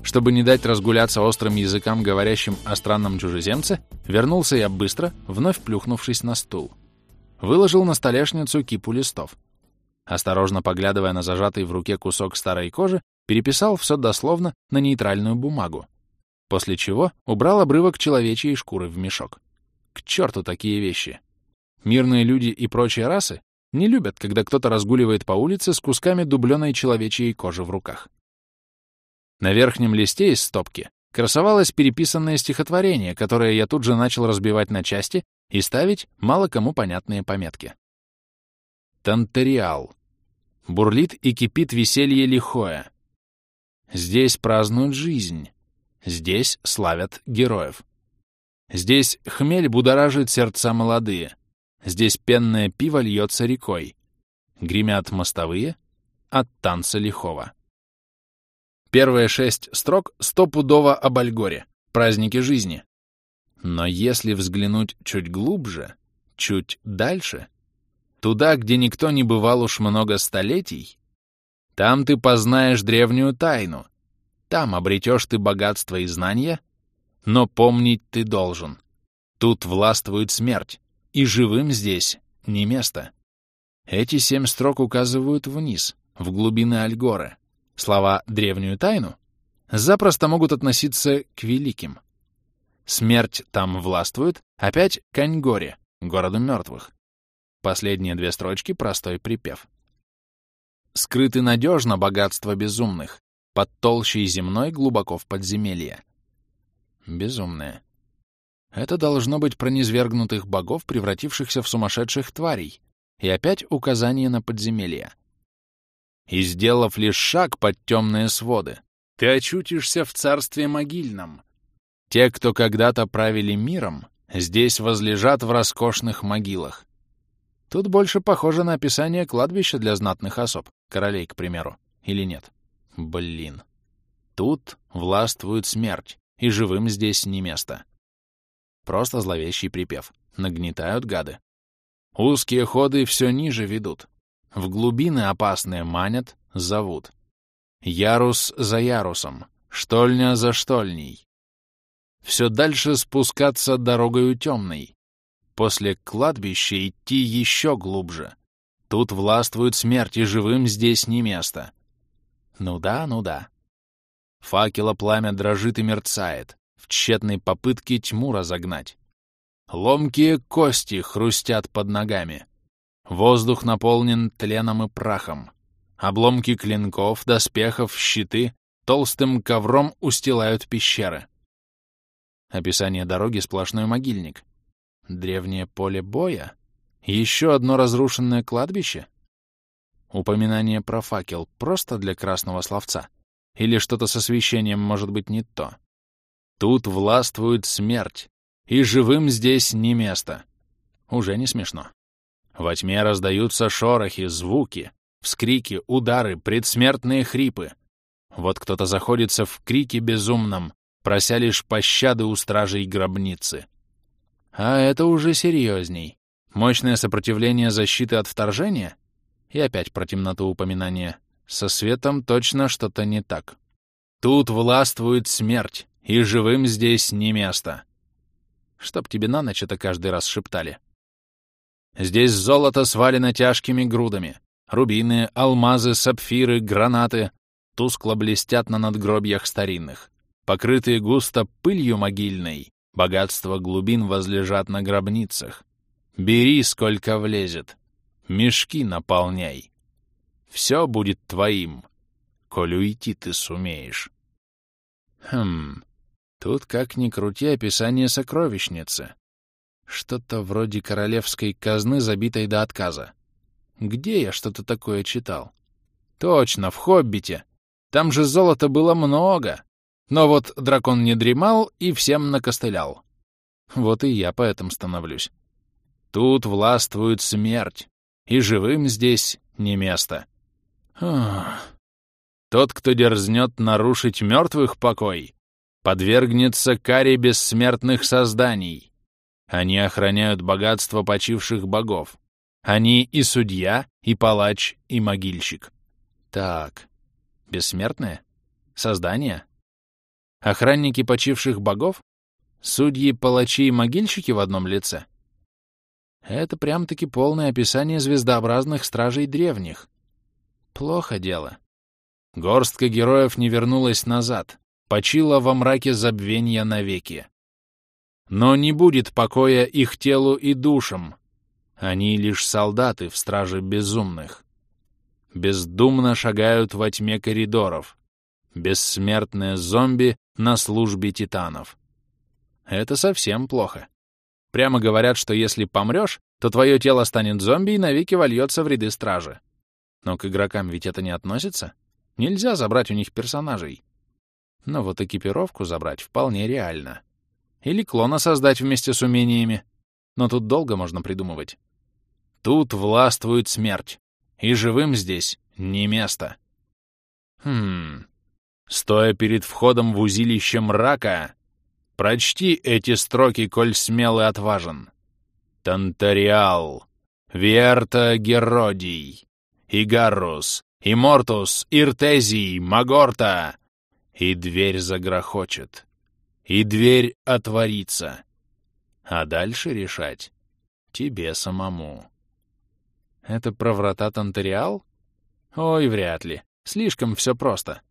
Чтобы не дать разгуляться острым языкам, говорящим о странном чужеземце, вернулся я быстро, вновь плюхнувшись на стул. Выложил на столешницу кипу листов. Осторожно поглядывая на зажатый в руке кусок старой кожи, переписал все дословно на нейтральную бумагу, после чего убрал обрывок человечьей шкуры в мешок. К черту такие вещи! Мирные люди и прочие расы не любят, когда кто-то разгуливает по улице с кусками дубленой человечьей кожи в руках. На верхнем листе из стопки красовалось переписанное стихотворение, которое я тут же начал разбивать на части и ставить мало кому понятные пометки. Тантериал. Бурлит и кипит веселье лихое. Здесь празднуют жизнь. Здесь славят героев. Здесь хмель будоражит сердца молодые. Здесь пенное пиво льется рекой. Гремят мостовые от танца лихого. Первые шесть строк стопудово об Альгоре, празднике жизни. Но если взглянуть чуть глубже, чуть дальше, туда, где никто не бывал уж много столетий, там ты познаешь древнюю тайну, там обретешь ты богатство и знания, но помнить ты должен. Тут властвует смерть, и живым здесь не место. Эти семь строк указывают вниз, в глубины Альгоры. Слова «древнюю тайну» запросто могут относиться к великим. Смерть там властвует, опять к Аньгоре, городу мертвых. Последние две строчки — простой припев. Скрыты надежно богатства безумных, под толщей земной глубоко в подземелье. Безумные. Это должно быть про низвергнутых богов, превратившихся в сумасшедших тварей, и опять указание на подземелье. И сделав лишь шаг под темные своды, ты очутишься в царстве могильном. Те, кто когда-то правили миром, здесь возлежат в роскошных могилах. Тут больше похоже на описание кладбища для знатных особ, королей, к примеру, или нет? Блин. Тут властвует смерть, и живым здесь не место. Просто зловещий припев. Нагнетают гады. Узкие ходы все ниже ведут. В глубины опасные манят, зовут. Ярус за ярусом, штольня за штольней. Все дальше спускаться дорогою темной. После кладбища идти еще глубже. Тут властвует смерть, и живым здесь не место. Ну да, ну да. Факела пламя дрожит и мерцает, в тщетной попытке тьму разогнать. Ломкие кости хрустят под ногами. Воздух наполнен тленом и прахом. Обломки клинков, доспехов, щиты толстым ковром устилают пещеры. Описание дороги — сплошной могильник. Древнее поле боя? Еще одно разрушенное кладбище? Упоминание про факел просто для красного словца? Или что-то с освещением может быть не то? Тут властвует смерть, и живым здесь не место. Уже не смешно. Во тьме раздаются шорохи, звуки, Вскрики, удары, предсмертные хрипы. Вот кто-то заходится в крике безумном, прося лишь пощады у стражей гробницы. А это уже серьезней. Мощное сопротивление защиты от вторжения? И опять про темноту упоминания. Со светом точно что-то не так. Тут властвует смерть, и живым здесь не место. Чтоб тебе на ночь это каждый раз шептали. Здесь золото свалено тяжкими грудами. Рубины, алмазы, сапфиры, гранаты тускло блестят на надгробьях старинных. Покрытые густо пылью могильной, богатство глубин возлежат на гробницах. Бери, сколько влезет, мешки наполняй. Все будет твоим, коль уйти ты сумеешь. Хм, тут как ни крути описание сокровищницы. Что-то вроде королевской казны, забитой до отказа. Где я что-то такое читал? Точно, в «Хоббите». Там же золота было много. Но вот дракон не дремал и всем накостылял. Вот и я поэтому становлюсь. Тут властвует смерть, и живым здесь не место. Тот, кто дерзнет нарушить мертвых покой, подвергнется каре бессмертных созданий. Они охраняют богатство почивших богов. Они и судья, и палач, и могильщик. Так, бессмертные? Создания? Охранники почивших богов? Судьи, палачи и могильщики в одном лице? Это прям-таки полное описание звездообразных стражей древних. Плохо дело. Горстка героев не вернулась назад, почила во мраке забвения навеки. Но не будет покоя их телу и душам, они лишь солдаты в страже безумных. Бездумно шагают во тьме коридоров. Бессмертные зомби на службе титанов. Это совсем плохо. Прямо говорят, что если помрешь, то твое тело станет зомби и навеки вольется в ряды стражи. Но к игрокам ведь это не относится. Нельзя забрать у них персонажей. Но вот экипировку забрать вполне реально. Или клона создать вместе с умениями. Но тут долго можно придумывать. Тут властвует смерть, и живым здесь не место. Хм... Стоя перед входом в узилище мрака, прочти эти строки, коль смел и отважен. Тантариал, Верта Геродий, Игаррус, Имортус, Иртезий, Магорта. И дверь загрохочет, и дверь отворится. А дальше решать тебе самому. Это про врата Тантериал? Ой, вряд ли. Слишком все просто.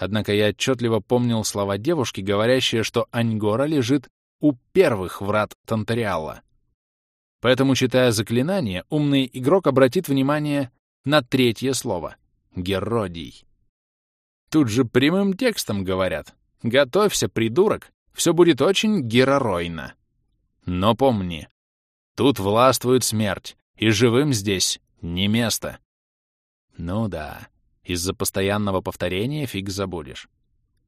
Однако я отчетливо помнил слова девушки, говорящие, что Аньгора лежит у первых врат Тантариала. Поэтому, читая заклинание, умный игрок обратит внимание на третье слово — Геродий. Тут же прямым текстом говорят «Готовься, придурок, все будет очень героройно». Но помни, тут властвует смерть, и живым здесь не место. Ну да, из-за постоянного повторения фиг забудешь.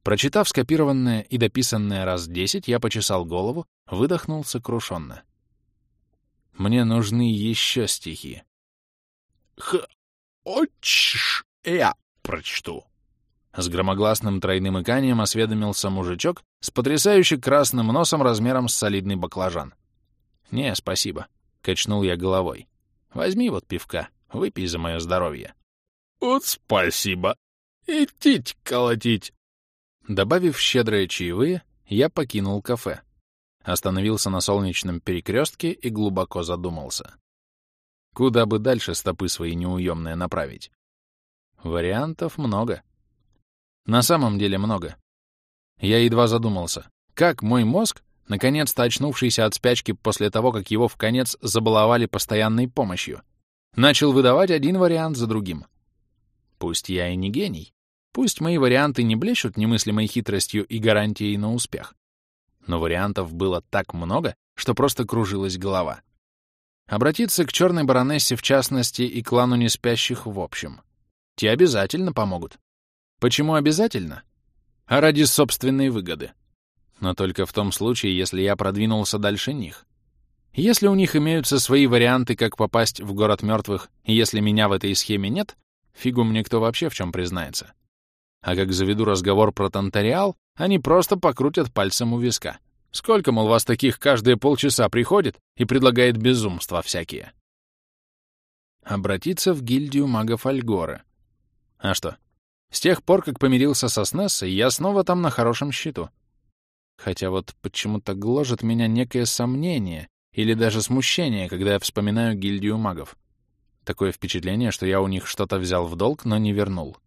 Прочитав скопированное и дописанное раз десять, я почесал голову, выдохнул сокрушенно. Мне нужны еще стихи. Х... Очш... Я прочту. С громогласным тройным иканием осведомился мужичок с потрясающе красным носом размером с солидный баклажан. «Не, спасибо», — качнул я головой. «Возьми вот пивка, выпей за мое здоровье». «Вот спасибо. Идите колотить». Добавив щедрые чаевые, я покинул кафе. Остановился на солнечном перекрестке и глубоко задумался. Куда бы дальше стопы свои неуемные направить? Вариантов много. На самом деле много. Я едва задумался, как мой мозг, наконец-то очнувшийся от спячки после того, как его в конец забаловали постоянной помощью, начал выдавать один вариант за другим. Пусть я и не гений, пусть мои варианты не блещут немыслимой хитростью и гарантией на успех, но вариантов было так много, что просто кружилась голова. Обратиться к черной баронессе в частности и клану неспящих в общем. Те обязательно помогут. Почему обязательно? А ради собственной выгоды. Но только в том случае, если я продвинулся дальше них. Если у них имеются свои варианты, как попасть в город мертвых, и если меня в этой схеме нет, фигу мне кто вообще в чем признается. А как заведу разговор про Тантариал, они просто покрутят пальцем у виска. Сколько, мол, вас таких каждые полчаса приходит и предлагает безумства всякие? Обратиться в гильдию магов Альгоры. А что? С тех пор, как помирился со Снессой, я снова там на хорошем счету. Хотя вот почему-то гложет меня некое сомнение или даже смущение, когда я вспоминаю гильдию магов. Такое впечатление, что я у них что-то взял в долг, но не вернул.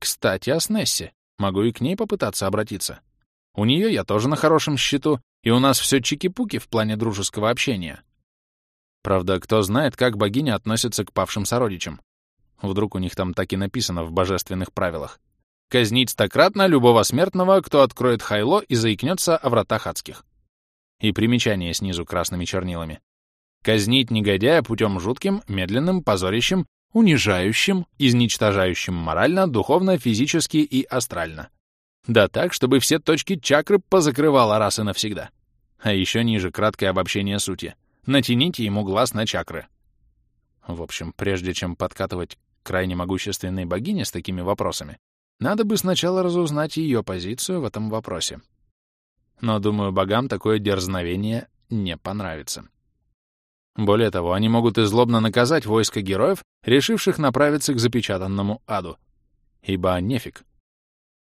Кстати, о Снессе. Могу и к ней попытаться обратиться. У нее я тоже на хорошем счету, и у нас все чики-пуки в плане дружеского общения. Правда, кто знает, как богиня относится к павшим сородичам. Вдруг у них там так и написано в божественных правилах. Казнить стократно любого смертного, кто откроет хайло и заикнется о вратах адских. И примечание снизу красными чернилами. Казнить негодяя путем жутким, медленным, позорищем унижающим, изничтожающим морально, духовно, физически и астрально. Да так, чтобы все точки чакры позакрывало раз и навсегда. А еще ниже краткое обобщение сути. Натяните ему глаз на чакры. В общем, прежде чем подкатывать к крайне могущественной богине с такими вопросами, надо бы сначала разузнать ее позицию в этом вопросе. Но, думаю, богам такое дерзновение не понравится. Более того, они могут и злобно наказать войско героев, решивших направиться к запечатанному аду. Ибо нефиг.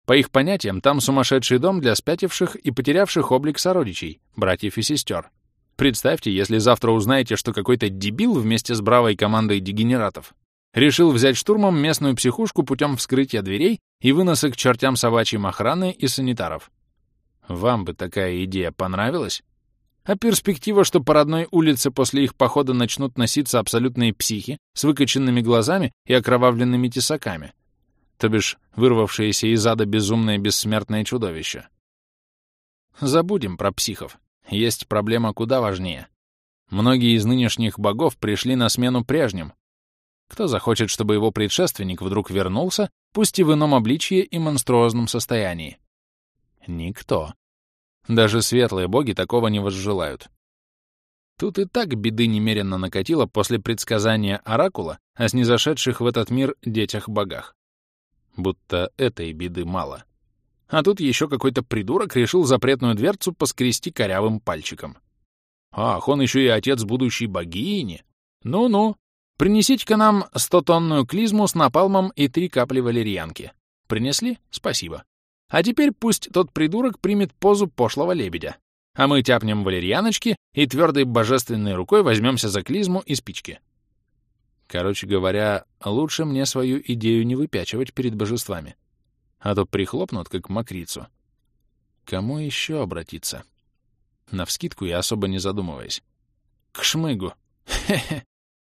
По их понятиям, там сумасшедший дом для спятивших и потерявших облик сородичей, братьев и сестер. Представьте, если завтра узнаете, что какой-то дебил вместе с бравой командой дегенератов решил взять штурмом местную психушку путем вскрытия дверей и выноса к чертям собачьим охраны и санитаров. Вам бы такая идея понравилась? А перспектива, что по родной улице после их похода начнут носиться абсолютные психи с выкоченными глазами и окровавленными тесаками, то бишь вырвавшиеся из ада безумное бессмертное чудовище. Забудем про психов. Есть проблема куда важнее. Многие из нынешних богов пришли на смену прежним. Кто захочет, чтобы его предшественник вдруг вернулся, пусть и в ином обличье и монструозном состоянии? Никто. Даже светлые боги такого не возжелают. Тут и так беды немеренно накатило после предсказания Оракула о снизошедших в этот мир детях-богах. Будто этой беды мало. А тут еще какой-то придурок решил запретную дверцу поскрести корявым пальчиком. Ах, он еще и отец будущей богини. Ну-ну, принесите-ка нам стотонную клизму с напалмом и три капли валерьянки. Принесли? Спасибо. А теперь пусть тот придурок примет позу пошлого лебедя. А мы тяпнем валерьяночки и твердой божественной рукой возьмемся за клизму и спички. Короче говоря, лучше мне свою идею не выпячивать перед божествами. а то прихлопнут, как мокрицу. Кому еще обратиться? Навскидку я особо не задумываясь. К шмыгу. Хе-хе.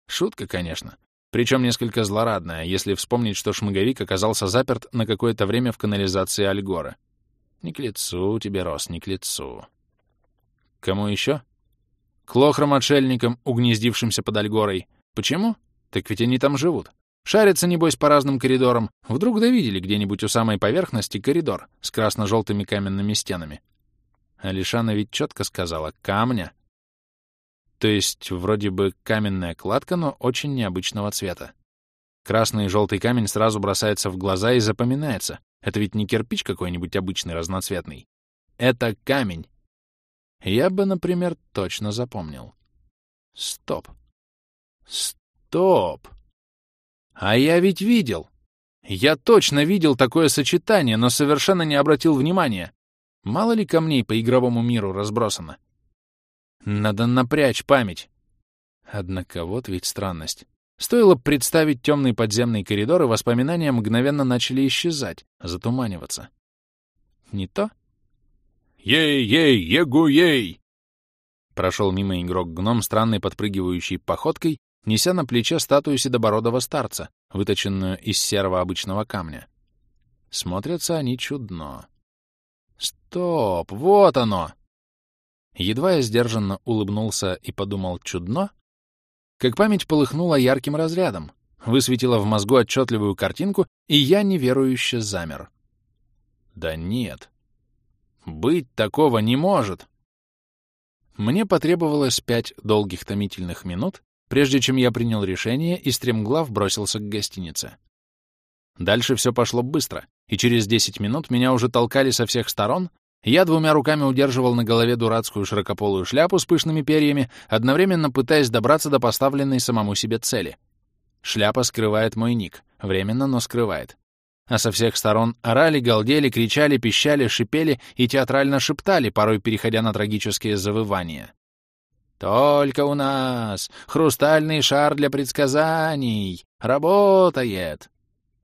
Шутка, конечно. Причем несколько злорадная, если вспомнить, что шмыговик оказался заперт на какое-то время в канализации Альгора. Не к лицу тебе, Рос, не к лицу. Кому еще? К лохрам-отшельникам, угнездившимся под Альгорой. Почему? Так ведь они там живут. Шарятся, небось, по разным коридорам. Вдруг довидели где-нибудь у самой поверхности коридор с красно-желтыми каменными стенами. Алишана ведь четко сказала «камня». То есть, вроде бы каменная кладка, но очень необычного цвета. Красный и желтый камень сразу бросается в глаза и запоминается. Это ведь не кирпич какой-нибудь обычный разноцветный. Это камень. Я бы, например, точно запомнил. Стоп. Стоп. А я ведь видел. Я точно видел такое сочетание, но совершенно не обратил внимания. Мало ли камней по игровому миру разбросано. Надо напрячь память. Однако вот ведь странность. Стоило представить темный подземный коридор, и воспоминания мгновенно начали исчезать, затуманиваться. Не то? «Ей-ей, егу-ей!» Прошел мимо игрок-гном странной подпрыгивающей походкой, неся на плече статую седобородого старца, выточенную из серого обычного камня. Смотрятся они чудно. Стоп, вот оно! Едва я сдержанно улыбнулся и подумал «чудно», как память полыхнула ярким разрядом, высветила в мозгу отчетливую картинку, и я неверующе замер. Да нет. Быть такого не может. Мне потребовалось пять долгих томительных минут, прежде чем я принял решение и стремглав бросился к гостинице. Дальше все пошло быстро, и через десять минут меня уже толкали со всех сторон, я двумя руками удерживал на голове дурацкую широкополую шляпу с пышными перьями, одновременно пытаясь добраться до поставленной самому себе цели. Шляпа скрывает мой ник, временно, но скрывает. А со всех сторон орали, галдели, кричали, пищали, шипели и театрально шептали, порой переходя на трагические завывания. «Только у нас хрустальный шар для предсказаний! Работает!»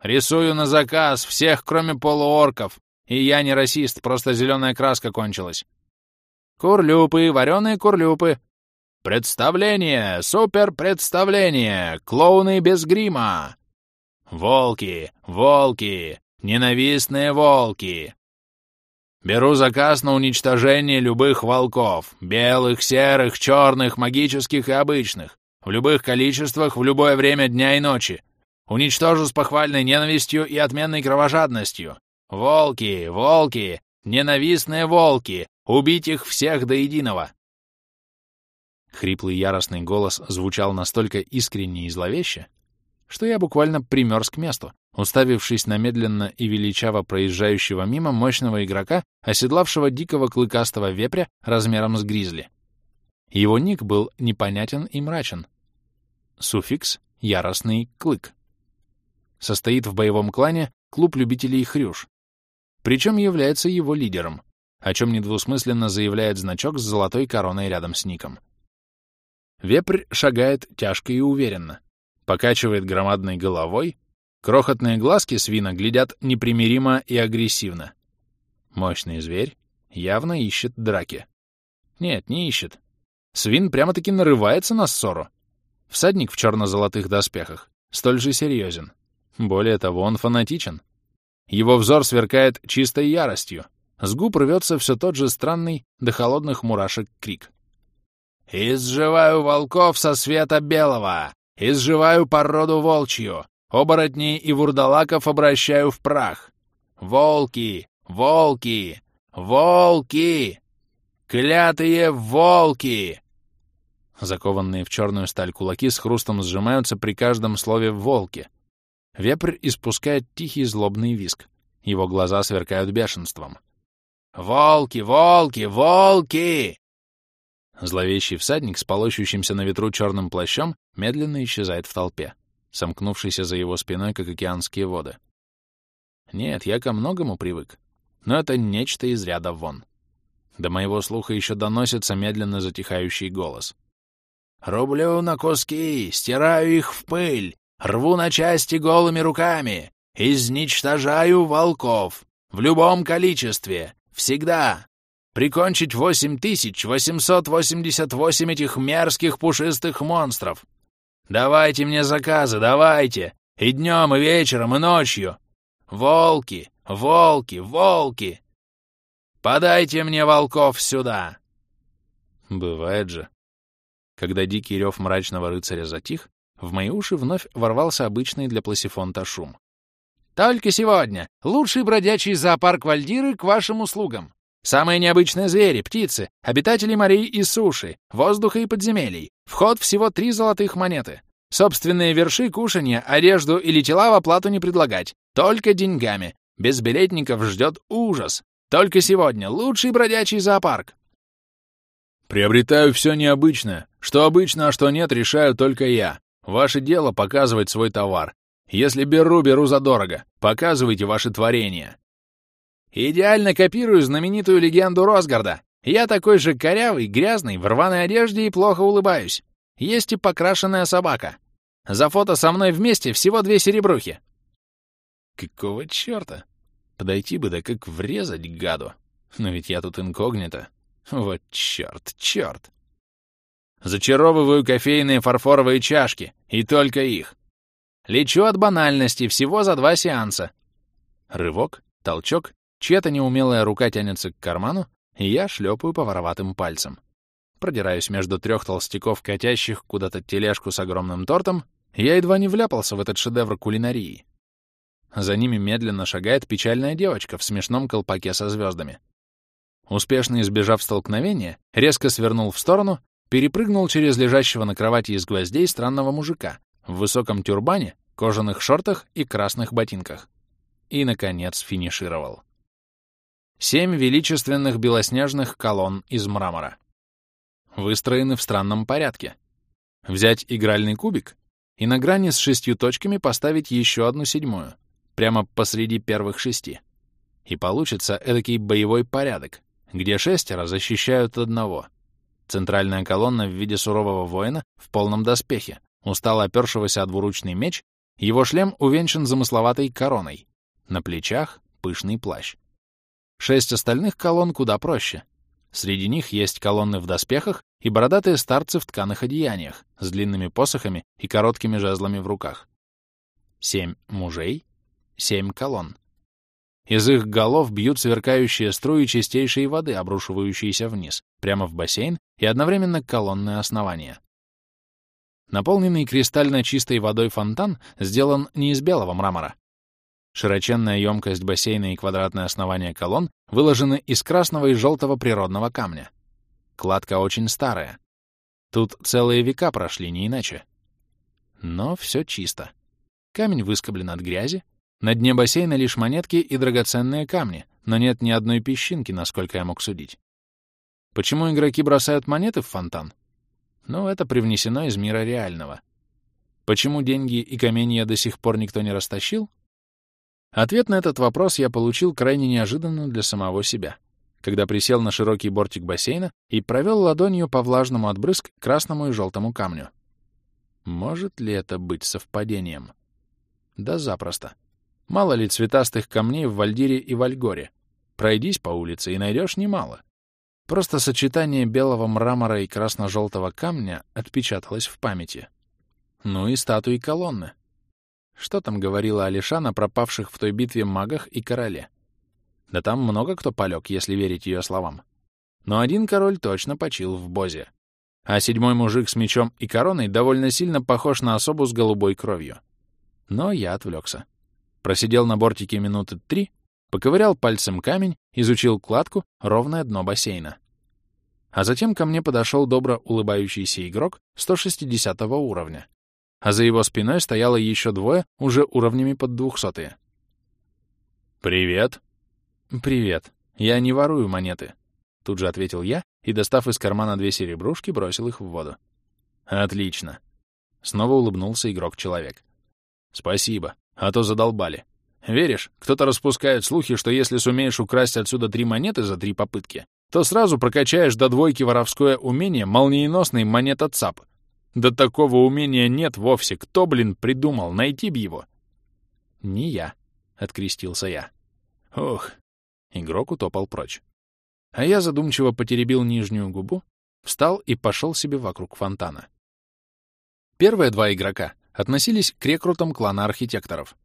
«Рисую на заказ всех, кроме полуорков!» И я не расист, просто зеленая краска кончилась. Курлюпы, вареные курлюпы. Представление, супер-представление, клоуны без грима. Волки, волки, ненавистные волки. Беру заказ на уничтожение любых волков, белых, серых, черных, магических и обычных, в любых количествах, в любое время дня и ночи. Уничтожу с похвальной ненавистью и отменной кровожадностью. «Волки! Волки! Ненавистные волки! Убить их всех до единого!» Хриплый яростный голос звучал настолько искренне и зловеще, что я буквально примерз к месту, уставившись на медленно и величаво проезжающего мимо мощного игрока, оседлавшего дикого клыкастого вепря размером с гризли. Его ник был непонятен и мрачен. Суффикс — яростный клык. Состоит в боевом клане клуб любителей хрюш, причем является его лидером, о чем недвусмысленно заявляет значок с золотой короной рядом с ником. Вепрь шагает тяжко и уверенно, покачивает громадной головой, крохотные глазки свина глядят непримиримо и агрессивно. Мощный зверь явно ищет драки. Нет, не ищет. Свин прямо-таки нарывается на ссору. Всадник в черно-золотых доспехах столь же серьезен. Более того, он фанатичен. Его взор сверкает чистой яростью. С губ рвется все тот же странный до холодных мурашек крик. «Изживаю волков со света белого! Изживаю породу волчью! Оборотней и вурдалаков обращаю в прах! Волки! Волки! Волки! Клятые волки!» Закованные в черную сталь кулаки с хрустом сжимаются при каждом слове «волки», Вепрь испускает тихий злобный виск. Его глаза сверкают бешенством. «Волки! Волки! Волки!» Зловещий всадник с полощущимся на ветру черным плащом медленно исчезает в толпе, сомкнувшийся за его спиной, как океанские воды. Нет, я ко многому привык, но это нечто из ряда вон. До моего слуха еще доносится медленно затихающий голос. «Рублю на куски, стираю их в пыль, Рву на части голыми руками! Изничтожаю волков. В любом количестве. Всегда. Прикончить 8888 этих мерзких пушистых монстров. Давайте мне заказы, давайте. И днем, и вечером, и ночью. Волки, волки, волки. Подайте мне волков сюда. Бывает же. Когда дикий рев мрачного рыцаря затих, в мои уши вновь ворвался обычный для пласифонта шум. «Только сегодня! Лучший бродячий зоопарк Вальдиры к вашим услугам! Самые необычные звери, птицы, обитатели морей и суши, воздуха и подземелий. Вход всего три золотых монеты. Собственные верши, кушанья, одежду или тела в оплату не предлагать. Только деньгами. Без билетников ждет ужас. Только сегодня лучший бродячий зоопарк. Приобретаю все необычное. Что обычно, а что нет, решаю только я. Ваше дело показывать свой товар. Если беру, беру задорого. Показывайте ваше творение. Идеально копирую знаменитую легенду Росгарда. Я такой же корявый, грязный, в рваной одежде и плохо улыбаюсь. Есть и покрашенная собака. За фото со мной вместе всего две серебрухи. Какого черта? Подойти бы да как врезать гаду. Но ведь я тут инкогнито. Вот черт, черт. Зачаровываю кофейные фарфоровые чашки, и только их. Лечу от банальности всего за два сеанса. Рывок, толчок, Чья-то неумелая рука тянется к карману, и я шлепаю по вороватым пальцам. Продираюсь между трех толстяков, катящих куда-то тележку с огромным тортом, я едва не вляпался в этот шедевр кулинарии. За ними медленно шагает печальная девочка в смешном колпаке со звездами. Успешно избежав столкновения, резко свернул в сторону, перепрыгнул через лежащего на кровати из гвоздей странного мужика в высоком тюрбане, кожаных шортах и красных ботинках. И, наконец, финишировал. Семь величественных белоснежных колонн из мрамора. Выстроены в странном порядке. Взять игральный кубик и на грани с шестью точками поставить еще одну седьмую, прямо посреди первых шести. И получится эдакий боевой порядок, где шестеро защищают одного. Центральная колонна в виде сурового воина в полном доспехе, устало опершегося о двуручный меч, его шлем увенчан замысловатой короной, на плечах — пышный плащ. Шесть остальных колонн куда проще. Среди них есть колонны в доспехах и бородатые старцы в тканых одеяниях с длинными посохами и короткими жезлами в руках. Семь мужей, семь колонн. Из их голов бьют сверкающие струи чистейшей воды, обрушивающиеся вниз, прямо в бассейн и одновременно колонные основания. Наполненный кристально чистой водой фонтан сделан не из белого мрамора, Широченная емкость бассейна и квадратное основание колонн выложены из красного и желтого природного камня. Кладка очень старая. Тут целые века прошли, не иначе. Но все чисто. Камень выскоблен от грязи. На дне бассейна лишь монетки и драгоценные камни, но нет ни одной песчинки, насколько я мог судить. Почему игроки бросают монеты в фонтан? Ну, это привнесено из мира реального. Почему деньги и каменья до сих пор никто не растащил? Ответ на этот вопрос я получил крайне неожиданно для самого себя, когда присел на широкий бортик бассейна и провел ладонью по влажному от брызг красному и желтому камню. Может ли это быть совпадением? Да запросто. Мало ли цветастых камней в Вальдире и Вальгоре. Пройдись по улице и найдешь немало. Просто сочетание белого мрамора и красно-желтого камня отпечаталось в памяти. Ну и статуи колонны. Что там говорила Алишана пропавших в той битве магах и короле? Да там много кто полег, если верить ее словам. Но один король точно почил в Бозе. А седьмой мужик с мечом и короной довольно сильно похож на особу с голубой кровью. Но я отвлекся. Просидел на бортике минуты три, поковырял пальцем камень, изучил кладку, ровное дно бассейна. А затем ко мне подошел добро улыбающийся игрок 160 уровня а за его спиной стояло еще двое, уже уровнями под двухсотые. «Привет!» «Привет. Я не ворую монеты», — тут же ответил я и, достав из кармана две серебрушки, бросил их в воду. «Отлично!» — снова улыбнулся игрок-человек. «Спасибо, а то задолбали. Веришь, кто-то распускает слухи, что если сумеешь украсть отсюда три монеты за три попытки, то сразу прокачаешь до двойки воровское умение молниеносный монета-цап — да такого умения нет вовсе. Кто, блин, придумал? Найти б его. Не я. — открестился я. Ох, игрок утопал прочь. А я задумчиво потеребил нижнюю губу, встал и пошел себе вокруг фонтана. Первые два игрока относились к рекрутам клана архитекторов.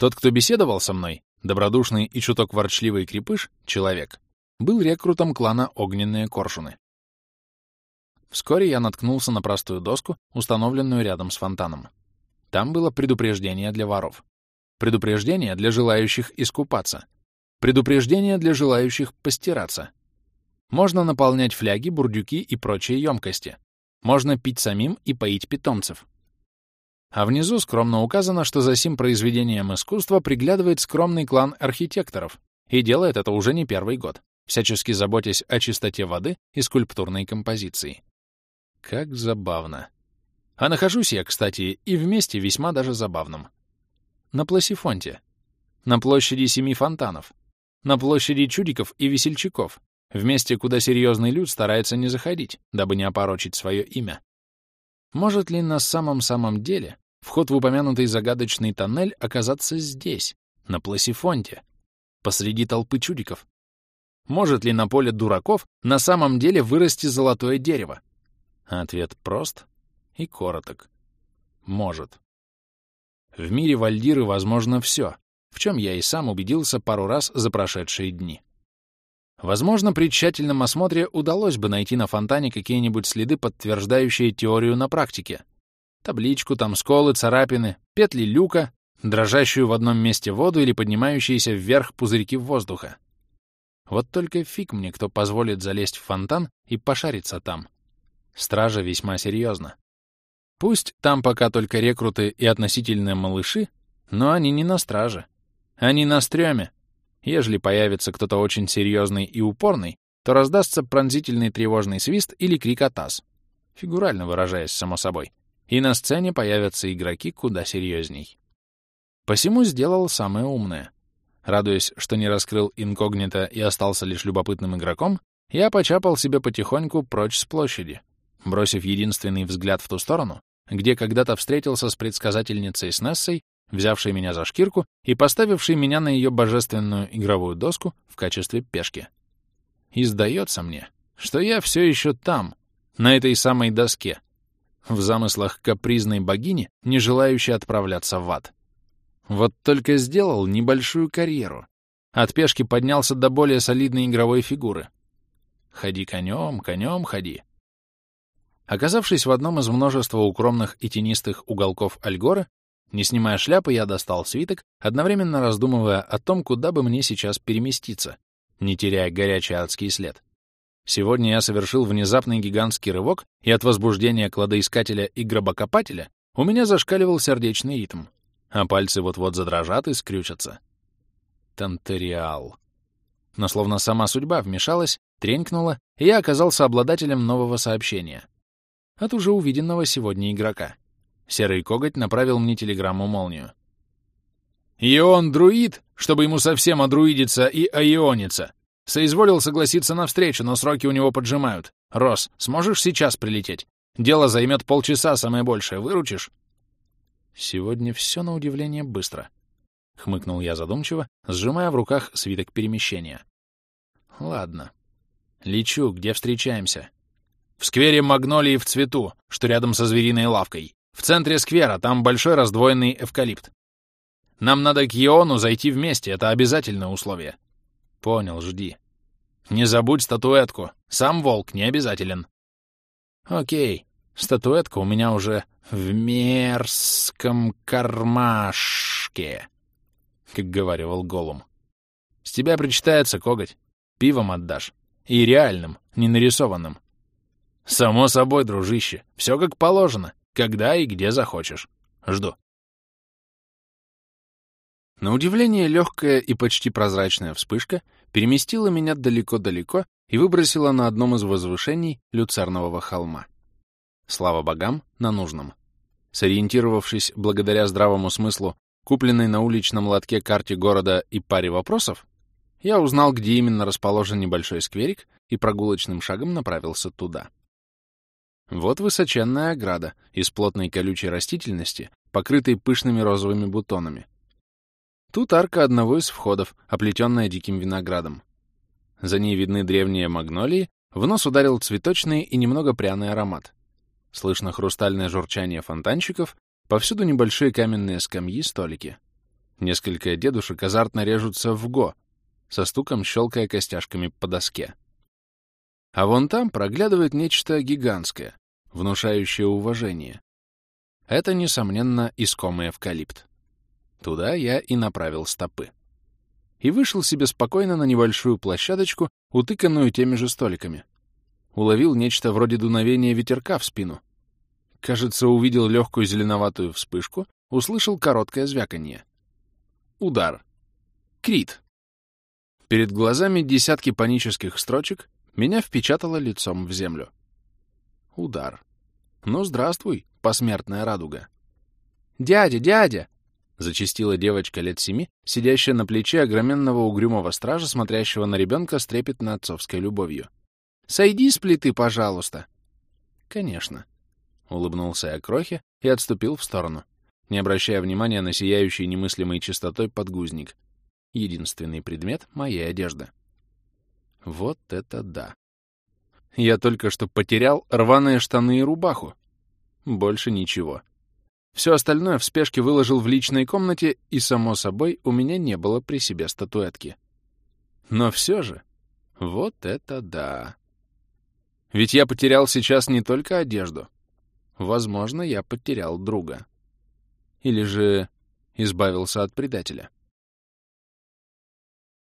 Тот, кто беседовал со мной, добродушный и чуток ворчливый крепыш, человек, был рекрутом клана Огненные Коршуны. Вскоре я наткнулся на простую доску, установленную рядом с фонтаном. Там было предупреждение для воров. Предупреждение для желающих искупаться. Предупреждение для желающих постираться. Можно наполнять фляги, бурдюки и прочие емкости. Можно пить самим и поить питомцев. А внизу скромно указано, что за сим произведением искусства приглядывает скромный клан архитекторов и делает это уже не первый год, всячески заботясь о чистоте воды и скульптурной композиции. Как забавно. А нахожусь я, кстати, и вместе весьма даже забавном. На Пласифонте. На площади Семи Фонтанов. На площади Чудиков и Весельчаков. В месте, куда серьезный люд старается не заходить, дабы не опорочить свое имя. Может ли на самом-самом деле вход в упомянутый загадочный тоннель оказаться здесь, на Пласифонте, посреди толпы чудиков? Может ли на поле дураков на самом деле вырасти золотое дерево? Ответ прост и короток. Может. В мире Вальдиры возможно все, в чем я и сам убедился пару раз за прошедшие дни. Возможно, при тщательном осмотре удалось бы найти на фонтане какие-нибудь следы, подтверждающие теорию на практике. Табличку, там сколы, царапины, петли люка, дрожащую в одном месте воду или поднимающиеся вверх пузырьки воздуха. Вот только фиг мне, кто позволит залезть в фонтан и пошариться там. Стража весьма серьезно. Пусть там пока только рекруты и относительные малыши, но они не на страже. Они на стреме, Ежели появится кто-то очень серьезный и упорный, то раздастся пронзительный тревожный свист или крик «Атас», фигурально выражаясь, само собой, и на сцене появятся игроки куда серьезней. Посему сделал самое умное. Радуясь, что не раскрыл инкогнито и остался лишь любопытным игроком, я почапал себе потихоньку прочь с площади, бросив единственный взгляд в ту сторону, где когда-то встретился с предсказательницей Снессой взявший меня за шкирку и поставивший меня на ее божественную игровую доску в качестве пешки. И сдается мне, что я все еще там, на этой самой доске, в замыслах капризной богини, не желающей отправляться в ад. Вот только сделал небольшую карьеру. От пешки поднялся до более солидной игровой фигуры. Ходи конем, конем ходи. Оказавшись в одном из множества укромных и тенистых уголков Альгора, не снимая шляпы, я достал свиток, одновременно раздумывая о том, куда бы мне сейчас переместиться, не теряя горячий адский след. Сегодня я совершил внезапный гигантский рывок, и от возбуждения кладоискателя и гробокопателя у меня зашкаливал сердечный ритм, а пальцы вот-вот задрожат и скрючатся. Тантериал. Но словно сама судьба вмешалась, тренькнула, и я оказался обладателем нового сообщения. От уже увиденного сегодня игрока. Серый коготь направил мне телеграмму-молнию. «Ион друид, чтобы ему совсем одруидиться и оиониться. Соизволил согласиться на встречу, но сроки у него поджимают. Рос, сможешь сейчас прилететь? Дело займет полчаса, самое большее. Выручишь?» «Сегодня все на удивление быстро», — хмыкнул я задумчиво, сжимая в руках свиток перемещения. «Ладно. Лечу, где встречаемся?» «В сквере Магнолии в цвету, что рядом со звериной лавкой. В центре сквера, там большой раздвоенный эвкалипт. Нам надо к Иону зайти вместе, это обязательное условие. Понял, жди. Не забудь статуэтку. Сам волк не обязателен. Окей, статуэтка у меня уже в мерзком кармашке, как говаривал Голум. С тебя причитается коготь. Пивом отдашь. И реальным, не нарисованным. Само собой, дружище, все как положено. Когда и где захочешь. Жду. На удивление, легкая и почти прозрачная вспышка переместила меня далеко-далеко и выбросила на одном из возвышений люцернового холма. Слава богам, на нужном. Сориентировавшись благодаря здравому смыслу, купленной на уличном лотке карте города и паре вопросов, я узнал, где именно расположен небольшой скверик и прогулочным шагом направился туда. Вот высоченная ограда из плотной колючей растительности, покрытой пышными розовыми бутонами. Тут арка одного из входов, оплетенная диким виноградом. За ней видны древние магнолии, в нос ударил цветочный и немного пряный аромат. Слышно хрустальное журчание фонтанчиков, повсюду небольшие каменные скамьи, столики. Несколько дедушек азартно режутся в го, со стуком щелкая костяшками по доске. А вон там проглядывает нечто гигантское, внушающее уважение. Это, несомненно, искомый эвкалипт. Туда я и направил стопы. И вышел себе спокойно на небольшую площадочку, утыканную теми же столиками. Уловил нечто вроде дуновения ветерка в спину. Кажется, увидел легкую зеленоватую вспышку, услышал короткое звяканье. Удар. Крит. Перед глазами десятки панических строчек меня впечатало лицом в землю. Удар. Ну, здравствуй, посмертная радуга. «Дядя, дядя!» — зачастила девочка лет семи, сидящая на плече огроменного угрюмого стража, смотрящего на ребенка с трепетно отцовской любовью. «Сойди с плиты, пожалуйста!» «Конечно», — улыбнулся я крохе и отступил в сторону, не обращая внимания на сияющий немыслимой чистотой подгузник — единственный предмет моей одежды. Вот это да. Я только что потерял рваные штаны и рубаху. Больше ничего. Все остальное в спешке выложил в личной комнате, и, само собой, у меня не было при себе статуэтки. Но все же, вот это да. Ведь я потерял сейчас не только одежду. Возможно, я потерял друга. Или же избавился от предателя.